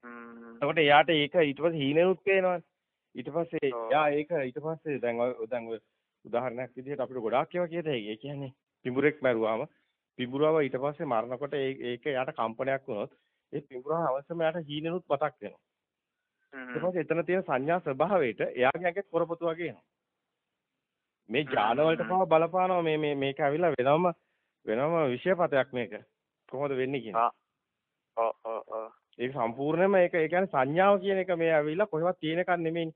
හ්ම් එතකොට එයාට ඒක ඊට පස්සේ හීනෙනුත් පේනවනේ. ඊට පස්සේ. එයා ඒක ඊට පස්සේ දැන් දැන් ඔය උදාහරණයක් විදිහට අපිට ගොඩාක් ඒවා කියත හැකියි. ඒ කියන්නේ පිඹුරෙක් මැරුවාම පිඹුරව ඊට පස්සේ මරනකොට ඒක එයාට කම්පනයක් වුණොත් ඒ පිඹුරව අවශ්‍යම එයාට හීනෙනුත් මතක් වෙනවා. ඊට පස්සේ එතන තියෙන සංඥා ස්වභාවයට එයාගේ ඇඟේ පොරපොතු වගේ එනවා. මේ ඥාන වලට පව බලපානවා මේ මේ මේක ඇවිල්ලා වෙනම වෙනම විෂයපතයක් මේක. කොහොමද වෙන්නේ කියන්නේ. ආ. ඔව් ඔව් ඒක සම්පූර්ණයෙන්ම ඒක ඒ කියන්නේ සංඥාව කියන එක මේ ඇවිල්ලා කොහෙවත් තියෙන එකක් නෙමෙයි.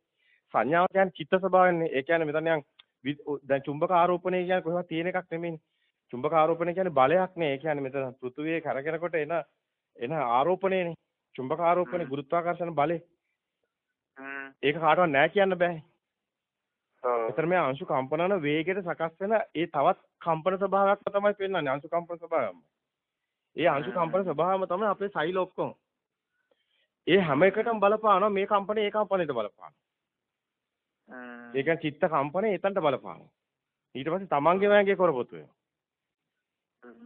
සංඥාව කියන්නේ චිත්ත ස්වභාවයනේ. ඒ කියන්නේ මෙතන යන් දැන් චුම්බක ආරෝපණය කියන්නේ කොහෙවත් තියෙන එකක් නෙමෙයි. චුම්බක ආරෝපණය කියන්නේ බලයක් නේ. ඒ කියන්නේ මෙතන පෘථුවියේ කරගෙනකොට එන එන ආරෝපණයනේ. චුම්බක ආරෝපණය ගුරුත්වාකර්ෂණ බලය. ඒක කාටවත් නෑ කියන්න බෑ. ඔව් එතන මේ අංශු කම්පනන වේගයට සකස් වෙන ඒ තවත් කම්පන ස්වභාවයක් තමයි පෙන්වන්නේ අංශු කම්පන ස්වභාවයම. ඒ අංශු කම්පන ස්වභාවයම තමයි අපේ සෛල ඔක්කොම. ඒ හැම එකටම බලපානවා මේ කම්පනේ ඒ කම්පනයට බලපානවා. ඒ කියන්නේ චිත්ත කම්පනේ එතනට බලපානවා. ඊට පස්සේ තමන්ගේ වෑංගේ කරපොතු.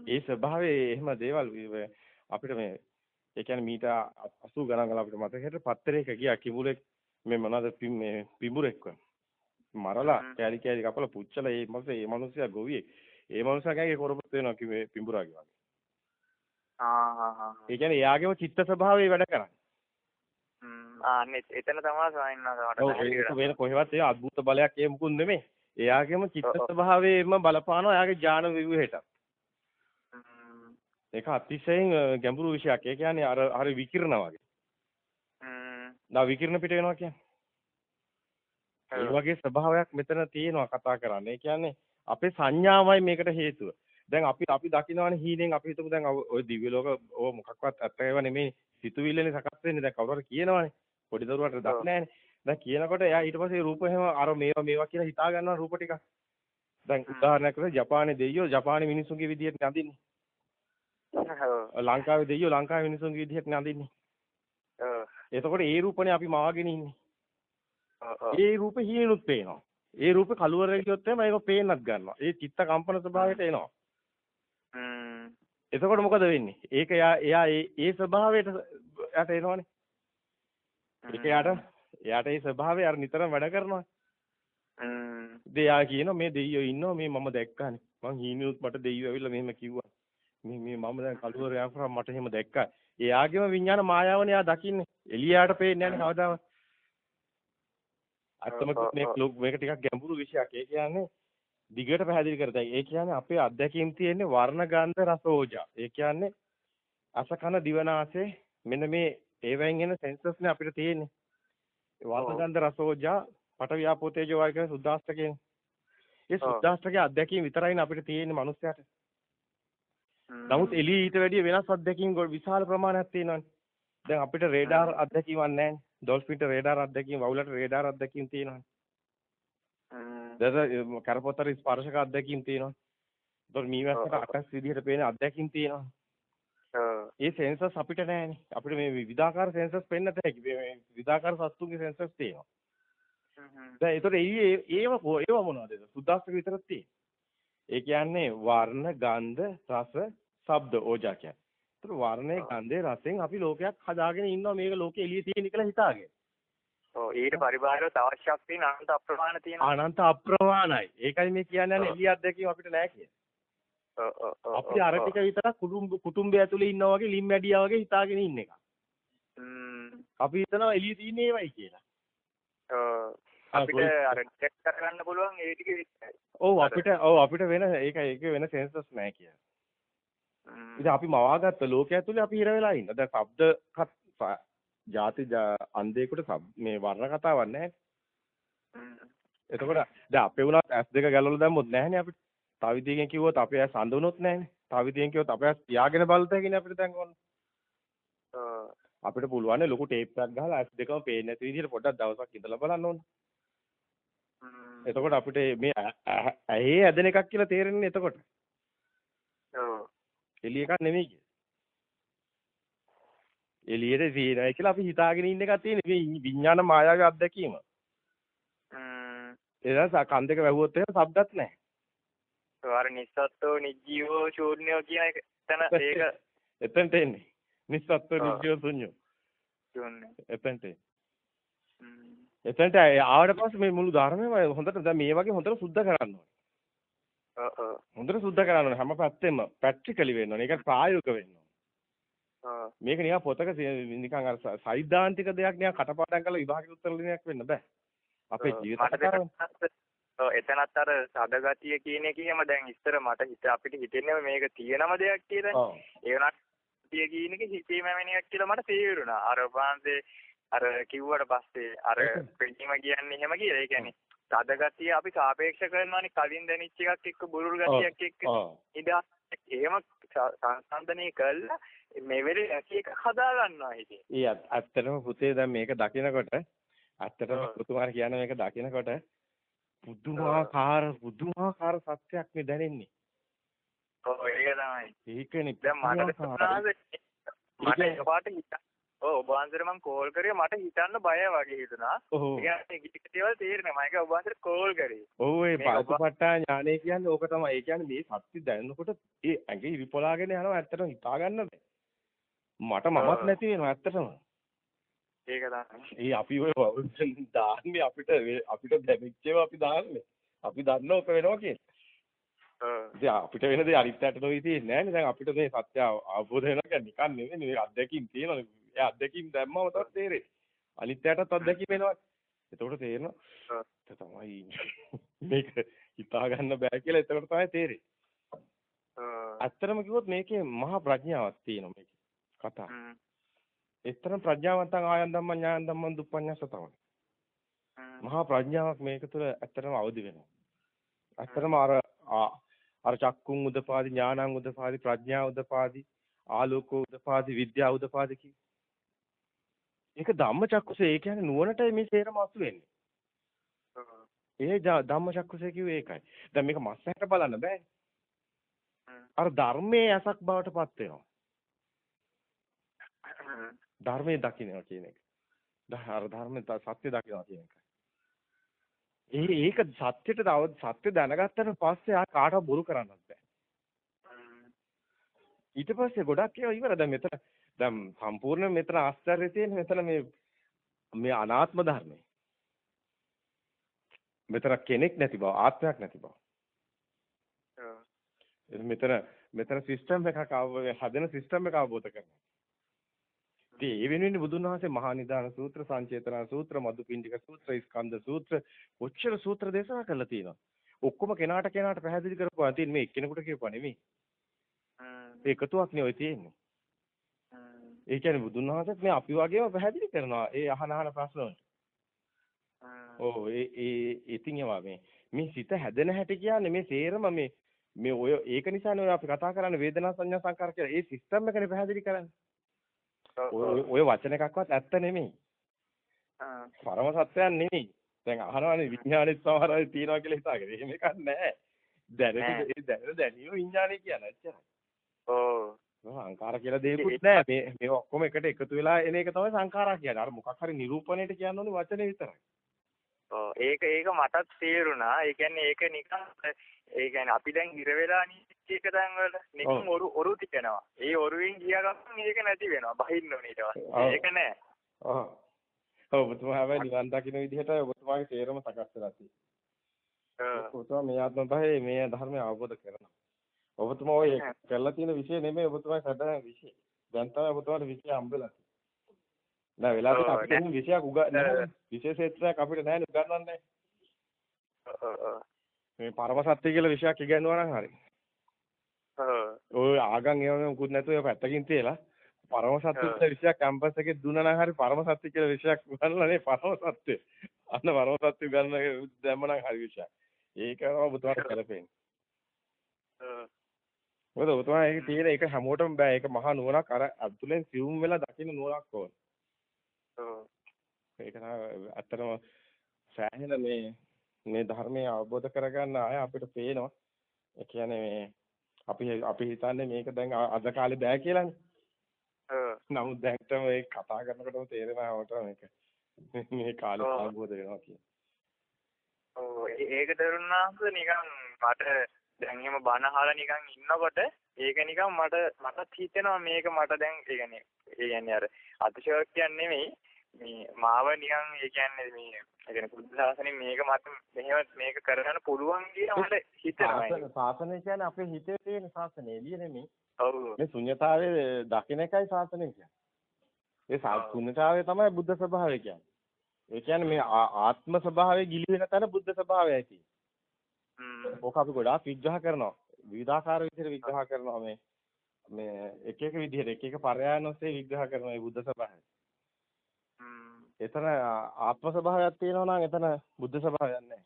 ඒ ස්වභාවයේ එහෙම දේවල් අපිට මේ ඒ කියන්නේ මීට 80 ගණන් ගාලා අපිට මතකයට පත්තරයක ගියා කිඹුලෙක් මේ මොනවාද මේ පිඹුරෙක්ව මරලා. කෑලි කෑලි කපලා පුච්චලා ඒ මොකද ඒ මිනිස්සයා ගොවියෙක්. ඒ මිනිස්සයාගේ කරපොතු වෙනවා කිව්වේ පිඹුරාගේ වගේ. ආ ආ ආ ඒ කියන්නේ එයාගේම චිත්ත ස්වභාවය වැඩ කරන්නේ. හ්ම් ආ අනේ එතන තමයි සායන්නසවට වෙන කොහෙවත් ඒ අద్భుත බලයක් ඒ මුකුත් නෙමෙයි. එයාගේම චිත්ත ස්වභාවයෙන්ම බලපානවා එයාගේ ඥාන විවේහයට. ඒක අතිශයින් ගැඹුරු විෂයක්. ඒ කියන්නේ අර හරි විකිරණ වගේ. දා විකිරණ පිට වෙනවා කියන්නේ. ඒ වගේ ස්වභාවයක් මෙතන තියෙනවා කතා කරන්න. ඒ කියන්නේ අපේ සංඥාවයි මේකට හේතුව. දැන් අපි අපි දකිනවනේ හීනෙන් අපි හිතමු දැන් ඔය දිව්‍ය ලෝක ඕ මොකක්වත් ඇත්ත ඒවා නෙමෙයි. සිතුවිල්ලනේ සකස් වෙන්නේ. දැන් කවුරු හරි කියනවනේ. පොඩි දරුවාට දන්නේ නැහැනේ. දැන් කියනකොට එයා ඊට පස්සේ රූප එහෙම අර මේවා මේවා කියලා හිතා ගන්නවා රූප ටික. දැන් උදාහරණයක් විදිහට ජපානයේ දෙයියෝ ජපානයේ මිනිස්සුන්ගේ විදිහට නඳින්නේ. ලංකාවේ දෙයියෝ ලංකාවේ මිනිස්සුන්ගේ විදිහට නඳින්නේ. එතකොට ඒ රූපනේ අපි මාගෙන ඉන්නේ. ඒ රූප හීනුත් පේනවා. ඒ රූප කළුවරේ ගියොත් එහෙම ඒක පේන්නත් ගන්නවා. ඒ චිත්ත කම්පන ස්වභාවයට එනවා. එතකොට මොකද වෙන්නේ? ඒක එයා එයා ඒ ඒ ස්වභාවයට යට එනවනේ. ඒක යාට එයාට ඒ ස්වභාවය අර නිතරම වැඩ කරනවා. දෙයා කියනවා මේ දෙයියෝ ඉන්නවා මේ මම දැක්කානේ. මං හීනුත් මට දෙයියෝ ඇවිල්ලා මෙහෙම කිව්වා. මේ මේ මම දැන් කළුවරේ යනකොට මට එහෙම දැක්කා. එයාගේම විඤ්ඤාණ මායාවනේ එයා දකින්නේ. එළියාට පේන්නේ නැහැ කවදාවත්. අත්තම මේ මේක ටිකක් ගැඹුරු විෂයක්. ඒ කියන්නේ දිගට පැහැදිලි කරතයි. ඒ කියන්නේ අපේ අත්දැකීම් තියෙන්නේ වර්ණ ගන්ධ රස ඕජා. ඒ කියන්නේ අස කන දිවනාසය මෙන්න මේ ඒවෙන් එන සෙන්සර්ස් නේ අපිට තියෙන්නේ. වර්ණ ගන්ධ රස ඕජා පට ව්‍යාපෝ තේජෝ වායු කියන සුද්දාස්තකයෙන්. ඒ සුද්දාස්තකයේ අත්දැකීම් විතරයිනේ අපිට තියෙන්නේ මනුස්සයාට. නමුත් එළියේ ඊට වැඩිය වෙනස් අත්දැකීම් විශාල ප්‍රමාණයක් තියෙනවානේ. දැන් අපිට රේඩාර් අත්දැකීමක් නැහැ. ඩොල්ෆින්ට රේඩාර් අත්දැකීම් වවුලට රේඩාර් අත්දැකීම් තියෙනවානේ. දැන් කරපොතර ස්පර්ශක අත්දැකීම් තියෙනවා. ඒතකොට මීමැස්සට අටස් විදිහට පේන අත්දැකීම් තියෙනවා. ඒ සෙන්සර්ස් අපිට නැහැනේ. අපිට මේ විවිධාකාර සෙන්සර්ස් පෙන්න තැයි. මේ විවිධාකාර සත්තුන්ගේ සෙන්සර්ස් තියෙනවා. දැන් ඒතකොට ඒ ඒව ඒව මොනවද? සුද්දාස්තක විතරක් තියෙන්නේ. ඒ කියන්නේ වර්ණ, ගන්ධ, රස, ශබ්ද ඕජා කියන්නේ. ඒතකොට වර්ණේ, ගන්ධේ, රසෙන් අපි ලෝකයක් හදාගෙන ඉන්නවා මේක ලෝකේ එළියේ තියෙන කියලා හිතාගෙන. ඔව් ඊට පරිබාහිරව තවත් ශක්තිය අනන්ත අප්‍රමාණ තියෙනවා. අනන්ත අප්‍රමාණයි. ඒකයි මේ කියන්නේ එළිය අත්දැකීම අපිට නැහැ කියන්නේ. ඔව් ඔව් ඔව්. අපි අර ටික විතරක් කුටුම්බ කුටුම්බය ඇතුලේ ඉන්නා වගේ ලිම් ඇඩියා වගේ හිතාගෙන ඉන්න එක. අපි හිතනවා එළියේ තියෙන්නේ ඒවයි කියලා. අපිට අර ඩිටෙක්ට් කරගන්න පුළුවන් ඒ ටික විතරයි. ඔව් අපිට ඔව් අපිට වෙන ඒක ඒක වෙන සෙන්සර්ස් නැහැ කියලා. ඉතින් අපි මවාගත්ත ලෝකයේ ඇතුලේ අපි හිර වෙලා ඉන්න. දැන් ශබ්ද ಜಾති අන්ධේකට මේ වර්ණ කතාවක් නැහැ. එතකොට දැන් අපේ උනත් S2 ගැලවලා දැම්මොත් නැහනේ අපිට. තව විදිහකින් කිව්වොත් අපේ ඇස් අඳුනොත් නැහනේ. තව විදිහකින් කිව්වොත් අපේ ඇස් පියාගෙන බලත හැකිනේ අපිට දැන් ඕන. අපිට පුළුවන් ලොකු ටේප් එකක් ගහලා ඇස් දෙකම පේන්නේ නැති විදිහට පොඩ්ඩක් දවසක් ඉඳලා බලන්න ඕන. එතකොට අපිට මේ ඇහි ඇදෙන එකක් කියලා තේරෙන්නේ එතකොට. ඔව්. එළිය එකක් නෙමෙයි කිය. එළියට තියෙනයි කියලා අපි හිතාගෙන ඉන්න එකක් තියෙන මේ විඥාන මායාවේ අත්දැකීම. එදා කන් දෙක වැහුවොත් එහෙම શબ્දත් නැහැ. අර නිස්සත්ත්ව නිජීවෝ ශූන්‍යෝ කියන එක එතන ඒක එතනට එන්නේ. නිස්සත්ත්ව නිජීව ශූන්‍යෝ. ශූන්‍ය. එතනට. එතනට ආවට පස්සේ මේ මුළු ධර්මයම හොඳට දැන් මේ වගේ හොඳට සුද්ධ කරන්න ඕනේ. හොඳට සුද්ධ කරන්න ඕනේ හැම පැත්තෙම ප්‍රැක්ටිකලි වෙන්න ඕනේ. ඒක ප්‍රායෝගික වෙන්න ඕනේ. මේක නිකන් පොතක නිකන් අර සෛද්ධාන්තික දෙයක් නිකන් කටපාඩම් කරලා විභාගෙට උත්තර දෙන්නක් වෙන්න බෑ. අපේ ජීවිතය ඔව් එතනත් අර සදගතිය කියන එකේම දැන් ඉස්සර මට හිත අපිට හිතෙන්නේ මේක තියෙනම දෙයක් කියලා. ඒ වුණාට තිය කියන එක හිතේම වෙන එකක් කියලා මට තේරුණා. අර වහන්සේ අර කිව්වට පස්සේ අර පෙන්නීම කියන්නේ එහෙම කියලා. ඒ කියන්නේ සදගතිය අපි සාපේක්ෂ කරනවානේ කලින් දැනෙච්ච එකක් එක්ක බුරුල් ගතියක් එක්ක. ඉතින් එහෙම සංසන්දනය කළා මේ වෙලේ ඇති එක හදා ගන්නවා ඉතින්. ඒ ඇත්තටම පුතේ දැන් මේක දකිනකොට ඇත්තටම පුතුමාර කියන්නේ මේක දකිනකොට පුදුමාකාර පුදුමාකාර සත්‍යයක් මේ දැනෙන්නේ. ඔව් ඒක තමයි. ඒකනේ. දැන් මට මට එකපාරට ඔව් ඔබ වහන්සේට මම කෝල් කරේ මට හිතන්න බය වගේ හිතුණා. ඒ කියන්නේ නැහැ. මම ඒක ඔබ වහන්සේට කෝල් කරේ. ඔව් ඒ පස්පට්ටා ඥානය කියන්නේ ඕක තමයි. ඒ කියන්නේ මේ සත්‍ය දැනනකොට ඒ ඇඟේ ඉරිපොලාගෙන යනවා ඇත්තටම හිතා ගන්න බෑ. මට මමත් නැති වෙනවා ඇත්තටම. ඒක තමයි. ඒ අපි ඔය දාන්නේ අපිට අපිට දැනෙච්චේව අපි දාන්නේ. අපි දන්න ඕක වෙනවා කියන්නේ. ඉතින් අපිට වෙන දේ අනිත් පැත්තට නොවි තියෙන්නේ නැහැ නේ. දැන් අපිට මේ සත්‍ය අවබෝධ වෙනවා කියන්නේ නිකන් නෙවෙයි. මේ අත්දැකීම් තියෙනවා. ඒ අත්දැකීම් දැම්මම තමයි තේරෙන්නේ. අනිත් පැත්තට අත්දැකීම් එනවා. එතකොට තේරෙනවා. ඒක තමයි මේක හිතා ගන්න බෑ කියලා එතකොට තමයි තේරෙන්නේ. ඇත්තටම කිව්වොත් මේකේ මහා ප්‍රඥාවක් තියෙනවා මේකේ කතා. එතරම් ප්‍රඥාවන්තං ආයන් ධම්මං ඥායන් ධම්මං දුප්පඤ්ඤස තමයි. මහා ප්‍රඥාවක් මේක තුළ ඇත්තටම අවදි වෙනවා. ඇත්තටම අර අර චක්කුන් උදපාදි ඥානං උදපාදි ප්‍රඥා උදපාදි ආලෝකෝ උදපාදි විද්‍යා උදපාදි කි. ඒක ධම්මචක්කුසේ ඒ කියන්නේ නුවණටයි මේ සේරම අසු වෙන්නේ. ඒ ධම්මචක්කුසේ කිව්වේ ඒකයි. දැන් මේක මස් හැට බලන්න බෑ. අර ධර්මයේ ඇසක් බවට පත් වෙනවා. ධර්මයේ දකින්නවා කියන එක. අර ධර්මයේ සත්‍ය දකින්නවා කියන එක. ඒ ඒක සත්‍යෙට සත්‍ය දැනගත්තට පස්සේ ආ කාටවත් බොරු කරන්නත් බෑ. ඊට පස්සේ ගොඩක් ඒවා ඉවර දැන් මෙතන දැන් සම්පූර්ණ මෙතන ආශ්චර්යය තියෙන මෙතන මේ මේ අනාත්ම ධර්මය. මෙතන කෙනෙක් නැති බව ආත්මයක් නැති බව. මෙතන මෙතන සිස්ටම් එකක් හදන සිස්ටම් එක අවබෝධ කරගන්න. ඉතින් ඒ වෙනුවෙන් බුදුන් වහන්සේ මහා නිදාන සූත්‍ර, සංචේතන සූත්‍ර, මදුපිණ්ඩික සූත්‍ර, ස්කන්ධ සූත්‍ර, ඔච්චර සූත්‍ර දේශනා කරලා තියෙනවා. ඔක්කොම කෙනාට කෙනාට පැහැදිලි කරපුවා තියෙන මේ එක්කෙනෙකුට කියපුවා නෙමෙයි. ඒකතුවක් නේ ඔය තියෙන්නේ. ඒ කියන්නේ බුදුන් වහන්සේත් මේ අපි වගේම පැහැදිලි කරනවා. ඒ අහන අහන ප්‍රශ්න වලට. ඔව් ඒ ඒ ඉතින් ඒවා මේ මේ සිත හැදෙන හැටි කියන්නේ මේ සේරම මේ මේ ඔය ඒක නිසානේ අපි කතා කරන්නේ වේදනා සංඥා සංකාර කියලා. ඒ සිස්ටම් එකනේ පැහැදිලි කරන්නේ. ඔය වචන එකක්වත් ඇත්ත නෙමෙයි. පරම සත්‍යයක් නෙමෙයි. දැන් අහනවානේ විඥානෙත් සමහර අය තියනවා කියලා හිතාගෙන. එහෙම එකක් නැහැ. දැනෙන දැනෙන දැනීම විඥානය කියන්නේ එච්චරයි. ඔව් සංඛාර කියලා දෙයක්වත් නැහැ. මේ මේ ඔක්කොම එකට එකතු වෙලා එන එක තමයි සංඛාරා කියන්නේ. අර මොකක් හරි නිරූපණයට කියන්න ඕනේ වචනේ විතරයි. ඔව් ඒක ඒක මටත් තේරුණා. ඒ කියන්නේ ඒක නිකන් ඒ කියන්නේ අපි දැන් හිර වෙලා නිච්ච එක තැන් වල නිකන් ඔරු ඔරු තිකනවා. ඒ ඔරුවෙන් ගියා ගමන් ඒක නැති වෙනවා. බහින්න ඕනේ ඊට පස්සේ. ඒක නෑ. ඔව්. ඔව් ඔබතුමා හැබැයි නිවන් දකින්න විදිහට ඔබතුමාගේ තේරම සකස් වෙලා තියෙනවා. ඔව්. ඔබතුමා මේ ආත්ම භාවයේ මේ ධර්මය අවබෝධ කරනවා. ඔබතුමා ඔය කරලා තියෙන විෂය නෙමෙයි ඔබතුමා සැබෑ විෂය. දැන් තමයි ඔබතුමාට විෂය හම්බෙලා තියෙන්නේ. නෑ වෙලා තියෙන අපිට එහෙම විෂයක් උග. විශේෂ ක්ෂේත්‍රයක් අපිට නැහැ උගන්වන්නේ. මේ පරම සත්‍ය කියලා විෂයක් ඉගෙනුවා නම් හරි. ඔය ආගම් ඒවා මුකුත් නැතුව ඒ පැත්තකින් තියලා පරම සත්‍ය කියලා විෂයක් කැම්පස් එකේ දුන්නා නම් හරි පරම සත්‍ය කියලා විෂයක් උගන්වලා නේ පරම සත්‍ය. අන්න පරම සත්‍ය උගන්වන දැම්ම නම් හරි විෂයක්. ඒක තමයි ඔබතුමාට කරපෙන්නේ. මොකද ඔබතුමා ඒක තියෙන ඒක හැමෝටම බෑ. ඒක මහා නුවණක් අර අතුලෙන් සිවුම් වෙලා දකින්න නුවණක් ඕන. ඔව්. ඒක තමයි ඇත්තටම සෑහෙන මේ මේ ධර්මය අවබෝධ කරගන්න අය අපිට පේනවා. ඒ කියන්නේ මේ අපි අපි හිතන්නේ මේක දැන් අද කාලේ බෑ කියලානේ. නමුත් දැන් මේ කතා කරනකොටම තේරෙනවා මට මේක මේ කාලේ. අවබෝධ වෙනවා කියන. ඔව් ඒ- ඒක දරුණාස නිකන් මට දැන් එහෙම බණ අහලා නිකන් ඉන්නකොට ඒක නිකන් මට මටත් හිතෙනවා මේක මට දැන් ඒ කියන්නේ ඒ කියන්නේ අර අතිශයෝක්තියක් නෙමෙයි මේ මාව නිකන් ඒ කියන්නේ මේ ඒ කියන්නේ බුද්ධ ශාසනයෙන් මේක මට මෙහෙම මේක කරගන්න පුළුවන් කියලා මට හිතෙනවා ඒක. ශාසනය කියන්නේ අපේ හිතේ තියෙන ශාසනය එළිය නෙමෙයි. ඔව් මේ ශුන්‍යතාවයේ දකින්න එකයි ශාසනය කියන්නේ. ඒ ශුන්‍යතාවය තමයි බුද්ධ ස්වභාවය කියන්නේ. ඒ කියන්නේ මේ ආත්ම ස්වභාවය ගිලිහෙන තැන බුද්ධ ස්වභාවයයි තියෙන්නේ. ඕක අපි ගොඩාක් විග්‍රහ කරනවා. විවිධාකාර විදිහට විග්‍රහ කරනවා මේ මේ එක එක විදිහට එක එක පරයයන් ඔස්සේ විග්‍රහ කරනවා මේ බුද්ධ. හ්ම්. එතන ආත්ම ස්වභාවයක් තියෙනවා නම් එතන බුද්ධ ස්වභාවයක් නැහැ.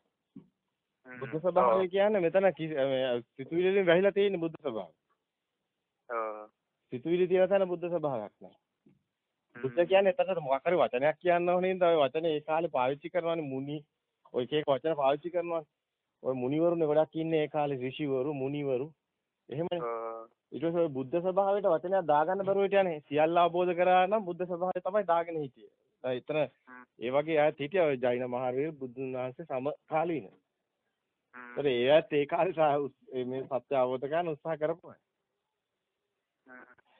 බුද්ධ ස්වභාවය කියන්නේ මෙතන සිතුවිලි වලින් වැහිලා තියෙන බුද්ධ ස්වභාවය. ඔව්. සිතුවිලි තියෙන තැන බුද්ධ ස්වභාවයක් නැහැ. බුද්ධ කියන්නේ එතනට මොකක් හරි වචනයක් කියන්න ඕනේ නේද? ඔය වචනේ ඒ කාලේ පාවිච්චි කරනවානේ මුනි. ඔය එක එක වචන පාවිච්චි කරනවා. ඔය මුනිවරුනේ ගොඩක් ඉන්නේ ඒ කාලේ ඍෂිවරු, මුනිවරු. එහෙමනේ. ඊට පස්සේ ඔය බුද්ධ ස්වභාවයට වචනයක් දාගන්න බැරුව හිටියානේ. සියල්ල අවබෝධ කරා නම් බුද්ධ ස්වභාවය තමයි දාගෙන හිටියේ. එතන ඒ වගේ අයත් හිටියා ඔය ජෛන මහරවීර බුදුන් වහන්සේ සමකාලීන. හ්ම්. ඒතර ඒ අයත් ඒ කාලේ මේ සත්‍ය අවබෝධ කරගන්න උත්සාහ කරපුවා.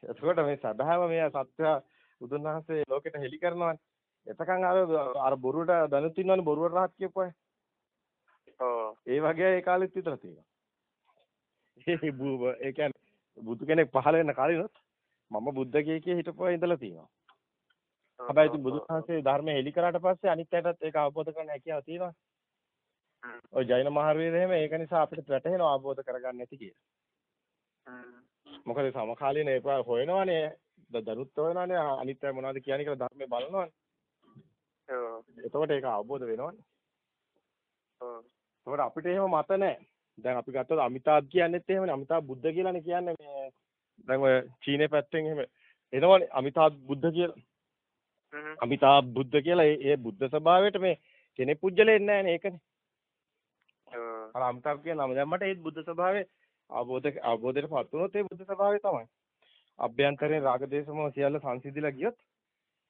එතකොට මේ සබහාව මේ සත්‍ය බුදුන් වහන්සේ ලෝකෙට හෙළි කරනවානේ. එතකන් අර අර බොරුවට දැනුත් ඉන්නවනේ බොරුවට රහත් කියපුවා. ඔව්. ඒ වගේ ඒ කාලෙත් විතර තියෙනවා. ඒ බු- ඒ කියන්නේ බුදු කෙනෙක් පහළ වෙන කලිනුත් මම බුද්ධ කිය කිය හිටපුවා ඉඳලා තියෙනවා. හැබැයි ඉතින් බුදුන් වහන්සේ ධර්මය හෙළි කරාට පස්සේ අනිත් අයටත් ඒක අවබෝධ කරගන්න හැකියාව තියෙනවා. ඔය ජෛන මහරවීර එහෙම ඒක නිසා අපිට වැටහෙනවා අවබෝධ කරගන්න නැති කියලා. මොකද සමකාලීන ඒක හොයනවානේ ද- දනුත් හොයනවානේ අනිත් අය මොනවද කියන්නේ කියලා ධර්මයේ බලනවානේ. ඔව්. එතකොට ඒක අවබෝධ වෙනවනේ. ඔව්. ඒකට අපිට එහෙම මත නැහැ. දැන් අපි ගත්තොත් අමිතාබ් කියන්නේත් එහෙමනේ. අමිතාබ් බුද්ධ කියලානේ කියන්නේ මේ දැන් ඔය චීනේ පැත්තෙන් එහෙම එනවනේ අමිතාබ් බුද්ධ කියලා. අමිතාබ් බුද්ධ කියලා ඒ බුද්ධ ස්වභාවයට මේ කෙනෙක් පුජ්‍යලෙන්නේ නැහැනේ ඒකනේ. ඔව්. අර අමිතාබ් කියන නම දැම්මට ඒ බුද්ධ ස්වභාවය අවබෝධ අවබෝධයට පත් වුණොත් ඒ බුද්ධ ස්වභාවය තමයි. අභ්‍යන්තරයෙන් රාගදේශම සියල්ල සංසිඳිලා ගියොත්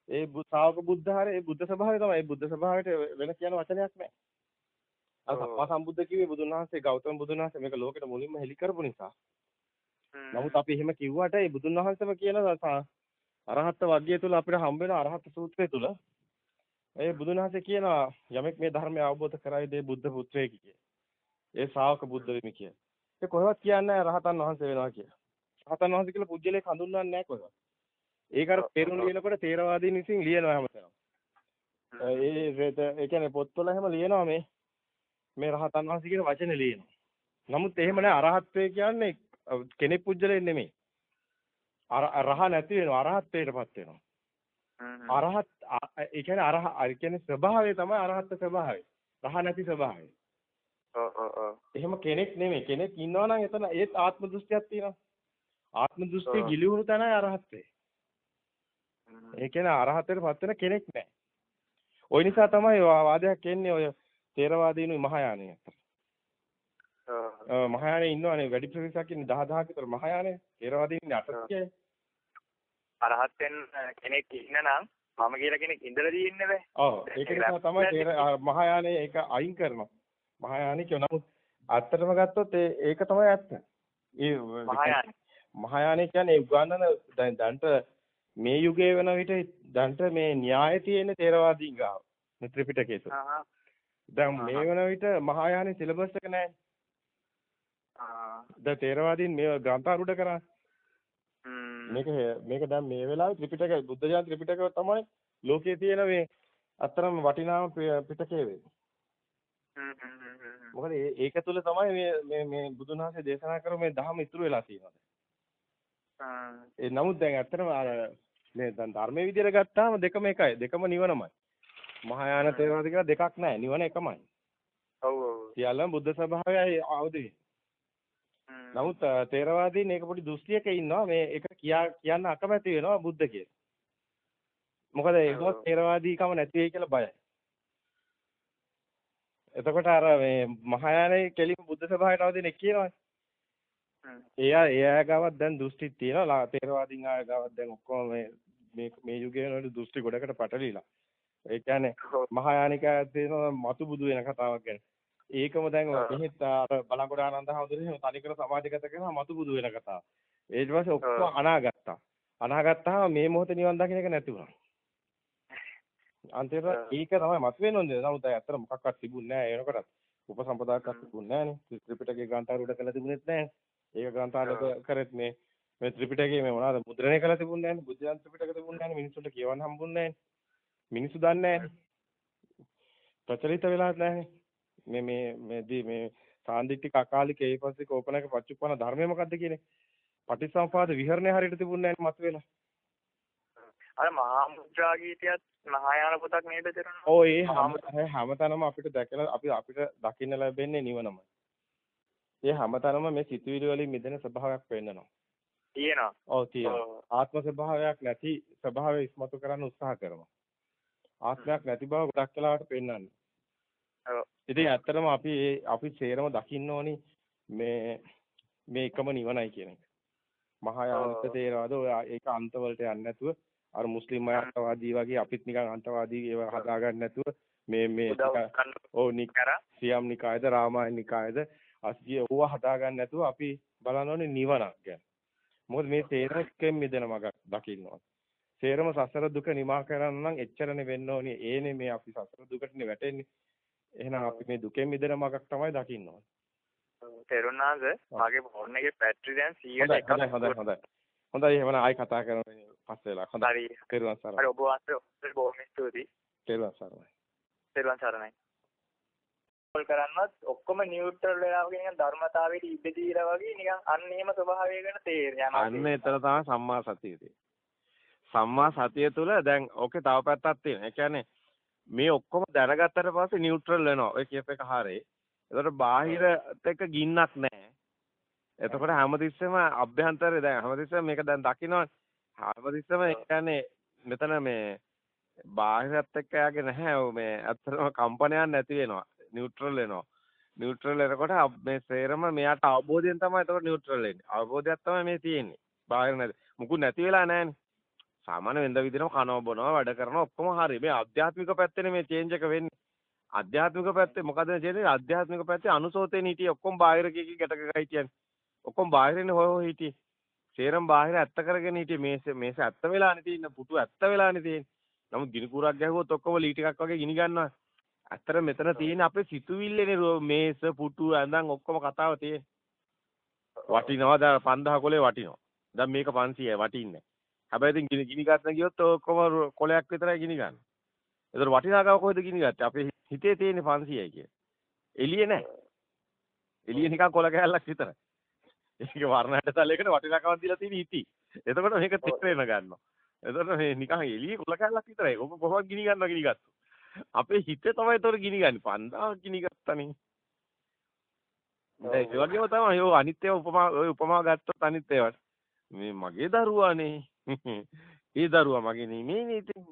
ඒ ශ්‍රාවක බුද්ධහරේ ඒ බුද්ධ ස්වභාවය තමයි. ඒ බුද්ධ ස්වභාවයට වෙන කියන වචනයක් නැහැ. අර. සම්මා සම්බුද්ධ කිව්වේ බුදුන් වහන්සේ ගෞතම බුදුන් වහන්සේ මේක ලෝකෙට මුලින්ම හෙළි කරපු නිසා. නමුත් අපි එහෙම කිව්වට ඒ බුදුන් වහන්සේම කියන අරහත් වර්ගය තුල අපිට හම්බ වෙන අරහත් සූත්‍රය තුල ඒ බුදුන් වහන්සේ කියනවා යමෙක් මේ ධර්මය අවබෝධ කරයිද ඒ බුද්ධ පුත්‍රයෙක් කිය. ඒ ශ්‍රාවක බුද්ධ වෙමි කිය. ඒ කොහෙවත් කියන්නේ රහතන් වහන්සේ වෙනවා කියලා. රහතන් වහන්සේ කියලා පුජ්‍යලේ හඳුන්වන්නේ නැහැ කොහෙවත්. ඒක අර පෙරුම් ලියනකොට තේරවාදීන් විසින් ලියනවා හැමතැනම. ඒ ඒ කියන්නේ පොත්වල හැම ලියනවා මේ මේ රහතන් වහන්සේ කියන වචනේ ලියනවා. නමුත් එහෙම නෑ අරහත්ත්වය කියන්නේ කෙනෙක් පුජ්‍යලෙ නෙමෙයි. අර රහ නැති වෙනවා අරහත්ත්වයටපත් වෙනවා. අරහත් ඒ කියන්නේ අරහ ඒ කියන්නේ ස්වභාවය තමයි අරහත් ස්වභාවය. රහ නැති ස්වභාවය. එහෙම කෙනෙක් නෙමෙයි. කෙනෙක් ඉන්නවා නම් එතන ඒත් ආත්ම දෘෂ්ටියක් තියෙනවා. ආත්ම දෘෂ්ටිය ගිලිහුණු තැනයි අරහත්ත්වය. ඒ කියන්නේ අරහතටපත් වෙන කෙනෙක් නැහැ. ওই නිසා තමයි වාදයක් එන්නේ ඔය තේරවාදීනු මහායානය. ඔව් මහායානේ ඉන්නවනේ වැඩි ප්‍රතිශතයක් ඉන්නේ 10000ක විතර මහායානේ. තේරවාදීන් ඉන්නේ 800යි. අරහත් වෙන කෙනෙක් ඉන්නනම් මම කියලා කෙනෙක් ඉඳලා තියෙන්නේ බෑ. ඔව් ඒක නිසා තමයි තේර මහායානේ ඒක අයින් කරනවා. මහායානේ කියන නමුත් ඇත්තටම ගත්තොත් ඒක තමයි ඇත්ත. ඒ මහායානේ මහායානේ කියන්නේ උගන්නන දැන් දැන්ට මේ යුගයේ වෙන විට දැන්ට මේ න්‍යාය තියෙන තේරවාදීන් ගාව. මේ ත්‍රිපිටකයේ තුල. දැන් මේ වෙන විට මහායානේ සිලබස් එක නැහැ. දැන් තේරවාදීන් මේ ග්‍රන්ථාරූඪ කරා. මේක මේක දැන් මේ වෙලාවේ ත්‍රිපිටක බුද්ධ ජාන ත්‍රිපිටකය තමයි ලෝකයේ තියෙන මේ අතරම වටිනාම පිටකය වෙන්නේ. මොකද ඒක තුල තමයි මේ මේ මේ බුදුන් වහන්සේ දේශනා කරපු මේ ධර්ම ඉතුරු වෙලා තියෙනවා. ඒ නමුත් දැන් ඇත්තටම අර මේ දැන් ධර්මයේ විදිහට ගත්තාම දෙකම එකයි. දෙකම නිවනමයි. මහායාන තේරවාද කියලා දෙකක් නැහැ. නිවන එකමයි. ඔව් ඔව්. සියල්ලම බුද්ධ ස්වභාවයයි අවදි නමුත් තේරවාදීන් ඒක පොඩි දෘෂ්ටියක ඉන්නවා මේ ඒක කියා කියන්න අකමැති වෙනවා බුද්ධ කියලා. මොකද ඒක තේරවාදීකම නැති වෙයි කියලා බයයි. එතකොට අර මේ මහායානයේ කෙලිම බුද්ධ ස්වභාවයට අවදින කියනවානේ. එයා එයා ගාවත් දැන් දෘෂ්ටි තියෙනවා තේරවාදීන් ආය ගාවත් දැන් ඔක්කොම මේ මේ මේ යුගයේ වල දෘෂ්ටි ගොඩකට පටලීලා. ඒ කියන්නේ මහායානිකය තියෙන මතු බුදු වෙන කතාවක් ගැන. ඒකම දැන් මෙහෙත් අර බලංගොඩ ආනන්ද හඳුනේ තනිකර සමාජගත කරන මතු බුදු වෙන කතාව. ඊට පස්සේ ඔක්කොම අනාගත්තා. අනාගත්තාම මේ මොහොතේ නිවන් දකින්න එක නැති වුණා. අන්තිමට ඒක තමයි මතුවෙන්න ඕනේ. නමුත් ඇත්තට මොකක්වත් තිබුණේ නැහැ එනකොටත්. උපසම්පදාකත් තිබුණේ නැහැ නේ. ත්‍රිපිටකේ ගාන්ඨාරූඪ කළ තිබුණෙත් නැහැ. ඒක ග්‍රන්ථාලක කරෙත් මේ මේ ත්‍රිපිටකයේ මේ මොනවාද මුද්‍රණය කරලා තිබුණේ නැහැ නේ බුද්ධ ත්‍රිපිටක තිබුණේ නැහැ නේ මිනිස්සුන්ට කියවන්න හම්බුන්නේ නැහැ මිනිස්සු දන්නේ ප්‍රචලිත වෙලාත් නැහැ මේ මේ මේදී මේ සාන්දිටික අකාලික ඒ පස්සේ කෝපනක පච්චුප්පන ධර්මය මොකද්ද කියන්නේ පටිසම්පාද විහරණය හරියට තිබුණේ නැහැ මතුවෙලා අර මහා මුද්‍රා ගීතයත් මහායාන පොතක් නේද කරන්නේ ඔව් ඒ හැමතැනම අපිට දැකලා අපි අපිට දකින්න ලැබෙන්නේ නිවනමයි ඒ හැමතැනම මේ සිතුවිලි වලින් මිදෙන ස්වභාවයක් පෙන්නනවා. තියෙනවා. ඔව් තියෙනවා. ආත්ම ස්වභාවයක් නැති ස්වභාවය ඉස්මතු කරන්න උත්සාහ කරනවා. ආත්මයක් නැති බව ගොඩක් වෙලාවට පෙන්වන්නේ. ඔව්. ඉතින් ඇත්තටම අපි අපි සේරම දකින්න ඕනි මේ මේ එකම නිවනයි කියන එක. මහායානික තේරවාද ඔය ඒක අන්තවලට යන්නේ නැතුව අර මුස්ලිම් අයත්වාදී වගේ අපිත් නිකන් අන්තවාදී ඒවා හදාගන්න නැතුව මේ මේ ඔව් නිකාර සියම් නිකායද රාමායන නිකායද අස්ගිය ඕවා හදා ගන්න නැතුව අපි බලන්න ඕනේ නිවනක් ගැන. මොකද මේ තේරෙකෙන් මිදෙන මගක් දකින්න තේරම සසර දුක නිමා කරන්න නම් එච්චරනේ වෙන්න ඕනේ. ඒනේ මේ අපි සසර දුකටනේ වැටෙන්නේ. එහෙනම් අපි මේ දුකෙන් මිදෙන මගක් තමයි දකින්න ඕනේ. තේරුණාද? මගේ ෆෝන් එකේ බැටරි දැන් 100ට එකක්. හොඳයි හොඳයි හොඳයි. හොඳයි එහෙනම් ආයි කතා කරමු පස්සේ වෙලා. හොඳයි. තේරුවන් සරණයි. හරි ඔබ වහන්සේ බොහොම ස්තුතියි. තේරුවන් සරණයි. තේරුවන් සරණයි. කෝල් කරන්නත් ඔක්කොම නියුට්‍රල් වෙලා වගේ නිකන් ධර්මතාවයට ඉඩ දීලා වගේ නිකන් අන්න එහෙම ස්වභාවයකට තේරෙනවා. අන්න එතන තමයි සම්මා සතිය සම්මා සතිය තුළ දැන් ඕකේ තව පැත්තක් තියෙනවා. ඒ කියන්නේ මේ ඔක්කොම දැනගත්තට පස්සේ නියුට්‍රල් වෙනවා. ඔය කියප එක හරියි. එතකොට බාහිරත් එක්ක ගින්නක් නැහැ. එතකොට හැමතිස්සෙම අභ්‍යන්තරේ දැන් හැමතිස්සෙම මේක දැන් දකින්න හැමතිස්සෙම ඒ කියන්නේ මෙතන මේ බාහිරත් එක්ක යාගේ නැහැ මේ ඇත්තටම කම්පනයක් නැති වෙනවා. නියුට්‍රල් වෙනවා. නියුට්‍රල් වෙනකොට මේ සේරම මෙයාට අවබෝධයෙන් තමයි එතකොට නියුට්‍රල් වෙන්නේ. අවබෝධයක් තමයි මේ තියෙන්නේ. බාහිර නැති. මුකුත් නැති වෙලා නැහැනේ. සාමාන්‍ය වෙනද විදිහටම කනවා බොනවා වැඩ කරනවා ඔක්කොම හරි. මේ ආධ්‍යාත්මික පැත්තේ මේ චේන්ජ් එක වෙන්නේ. ආධ්‍යාත්මික පැත්තේ මොකද මේ ආධ්‍යාත්මික පැත්තේ අනුසෝතේ හිටියේ ඔක්කොම බාහිර කීකී ගැටක හිටියන්නේ. ඔක්කොම බාහිරින් හොය හොය හිටියේ. සේරම බාහිර ඇත්ත කරගෙන හිටියේ මේස මේස ඇත්ත වෙලානේ තියෙන්නේ. පුටු ඇත්ත වෙලානේ තියෙන්නේ. නමුත් ගිනි කුරක් ගැහුවොත් ඔක්කොම ලී ටිකක් වගේ ගිනි ගන්නවා. ඇත්තට මෙතන තියෙන අපේ සිතුවිල්ලනේ මේස පුටු ඇඳන් ඔක්කොම කතාව තියෙන්නේ. වටිනවා දැන් 5000 කොලේ වටිනවා. දැන් මේක 500යි වටින්නේ. හැබැයි ඉතින් ගිනි ගිනි ගන්න ගියොත් ඔක්කොම කොලයක් විතරයි ගිනි ගන්න. ඒතර වටිනාකම කොහෙද ගිනි ගත්තේ? අපේ හිතේ තියෙන 500යි කිය. එළියේ නැහැ. එළියේ නිකන් කොල කෑල්ලක් විතරයි. ඒක වර්ණයට තලයකට වටිනාකමක් දීලා තියෙන ඉති. එතකොට මේක තේරෙන ගන්නවා. එතකොට මේ නිකන් එළියේ කොල කෑල්ලක් විතරයි. ඔබ කොහොමද ගිනි ගන්නවා ගිනි ගත්තා. අපේ හිතේ තමයි ඒතොර ගිනි ගන්නේ. පන්දා ගිනි ගත්තනේ. ඒ වගේම තමයි ඔය අනිත් ඒවා උපමා ඔය උපමා ගත්තොත් අනිත් ඒවාට. මේ මගේ දරුවානේ. ඒ දරුවා මගේ නෙමෙයිනේ ඉතින්.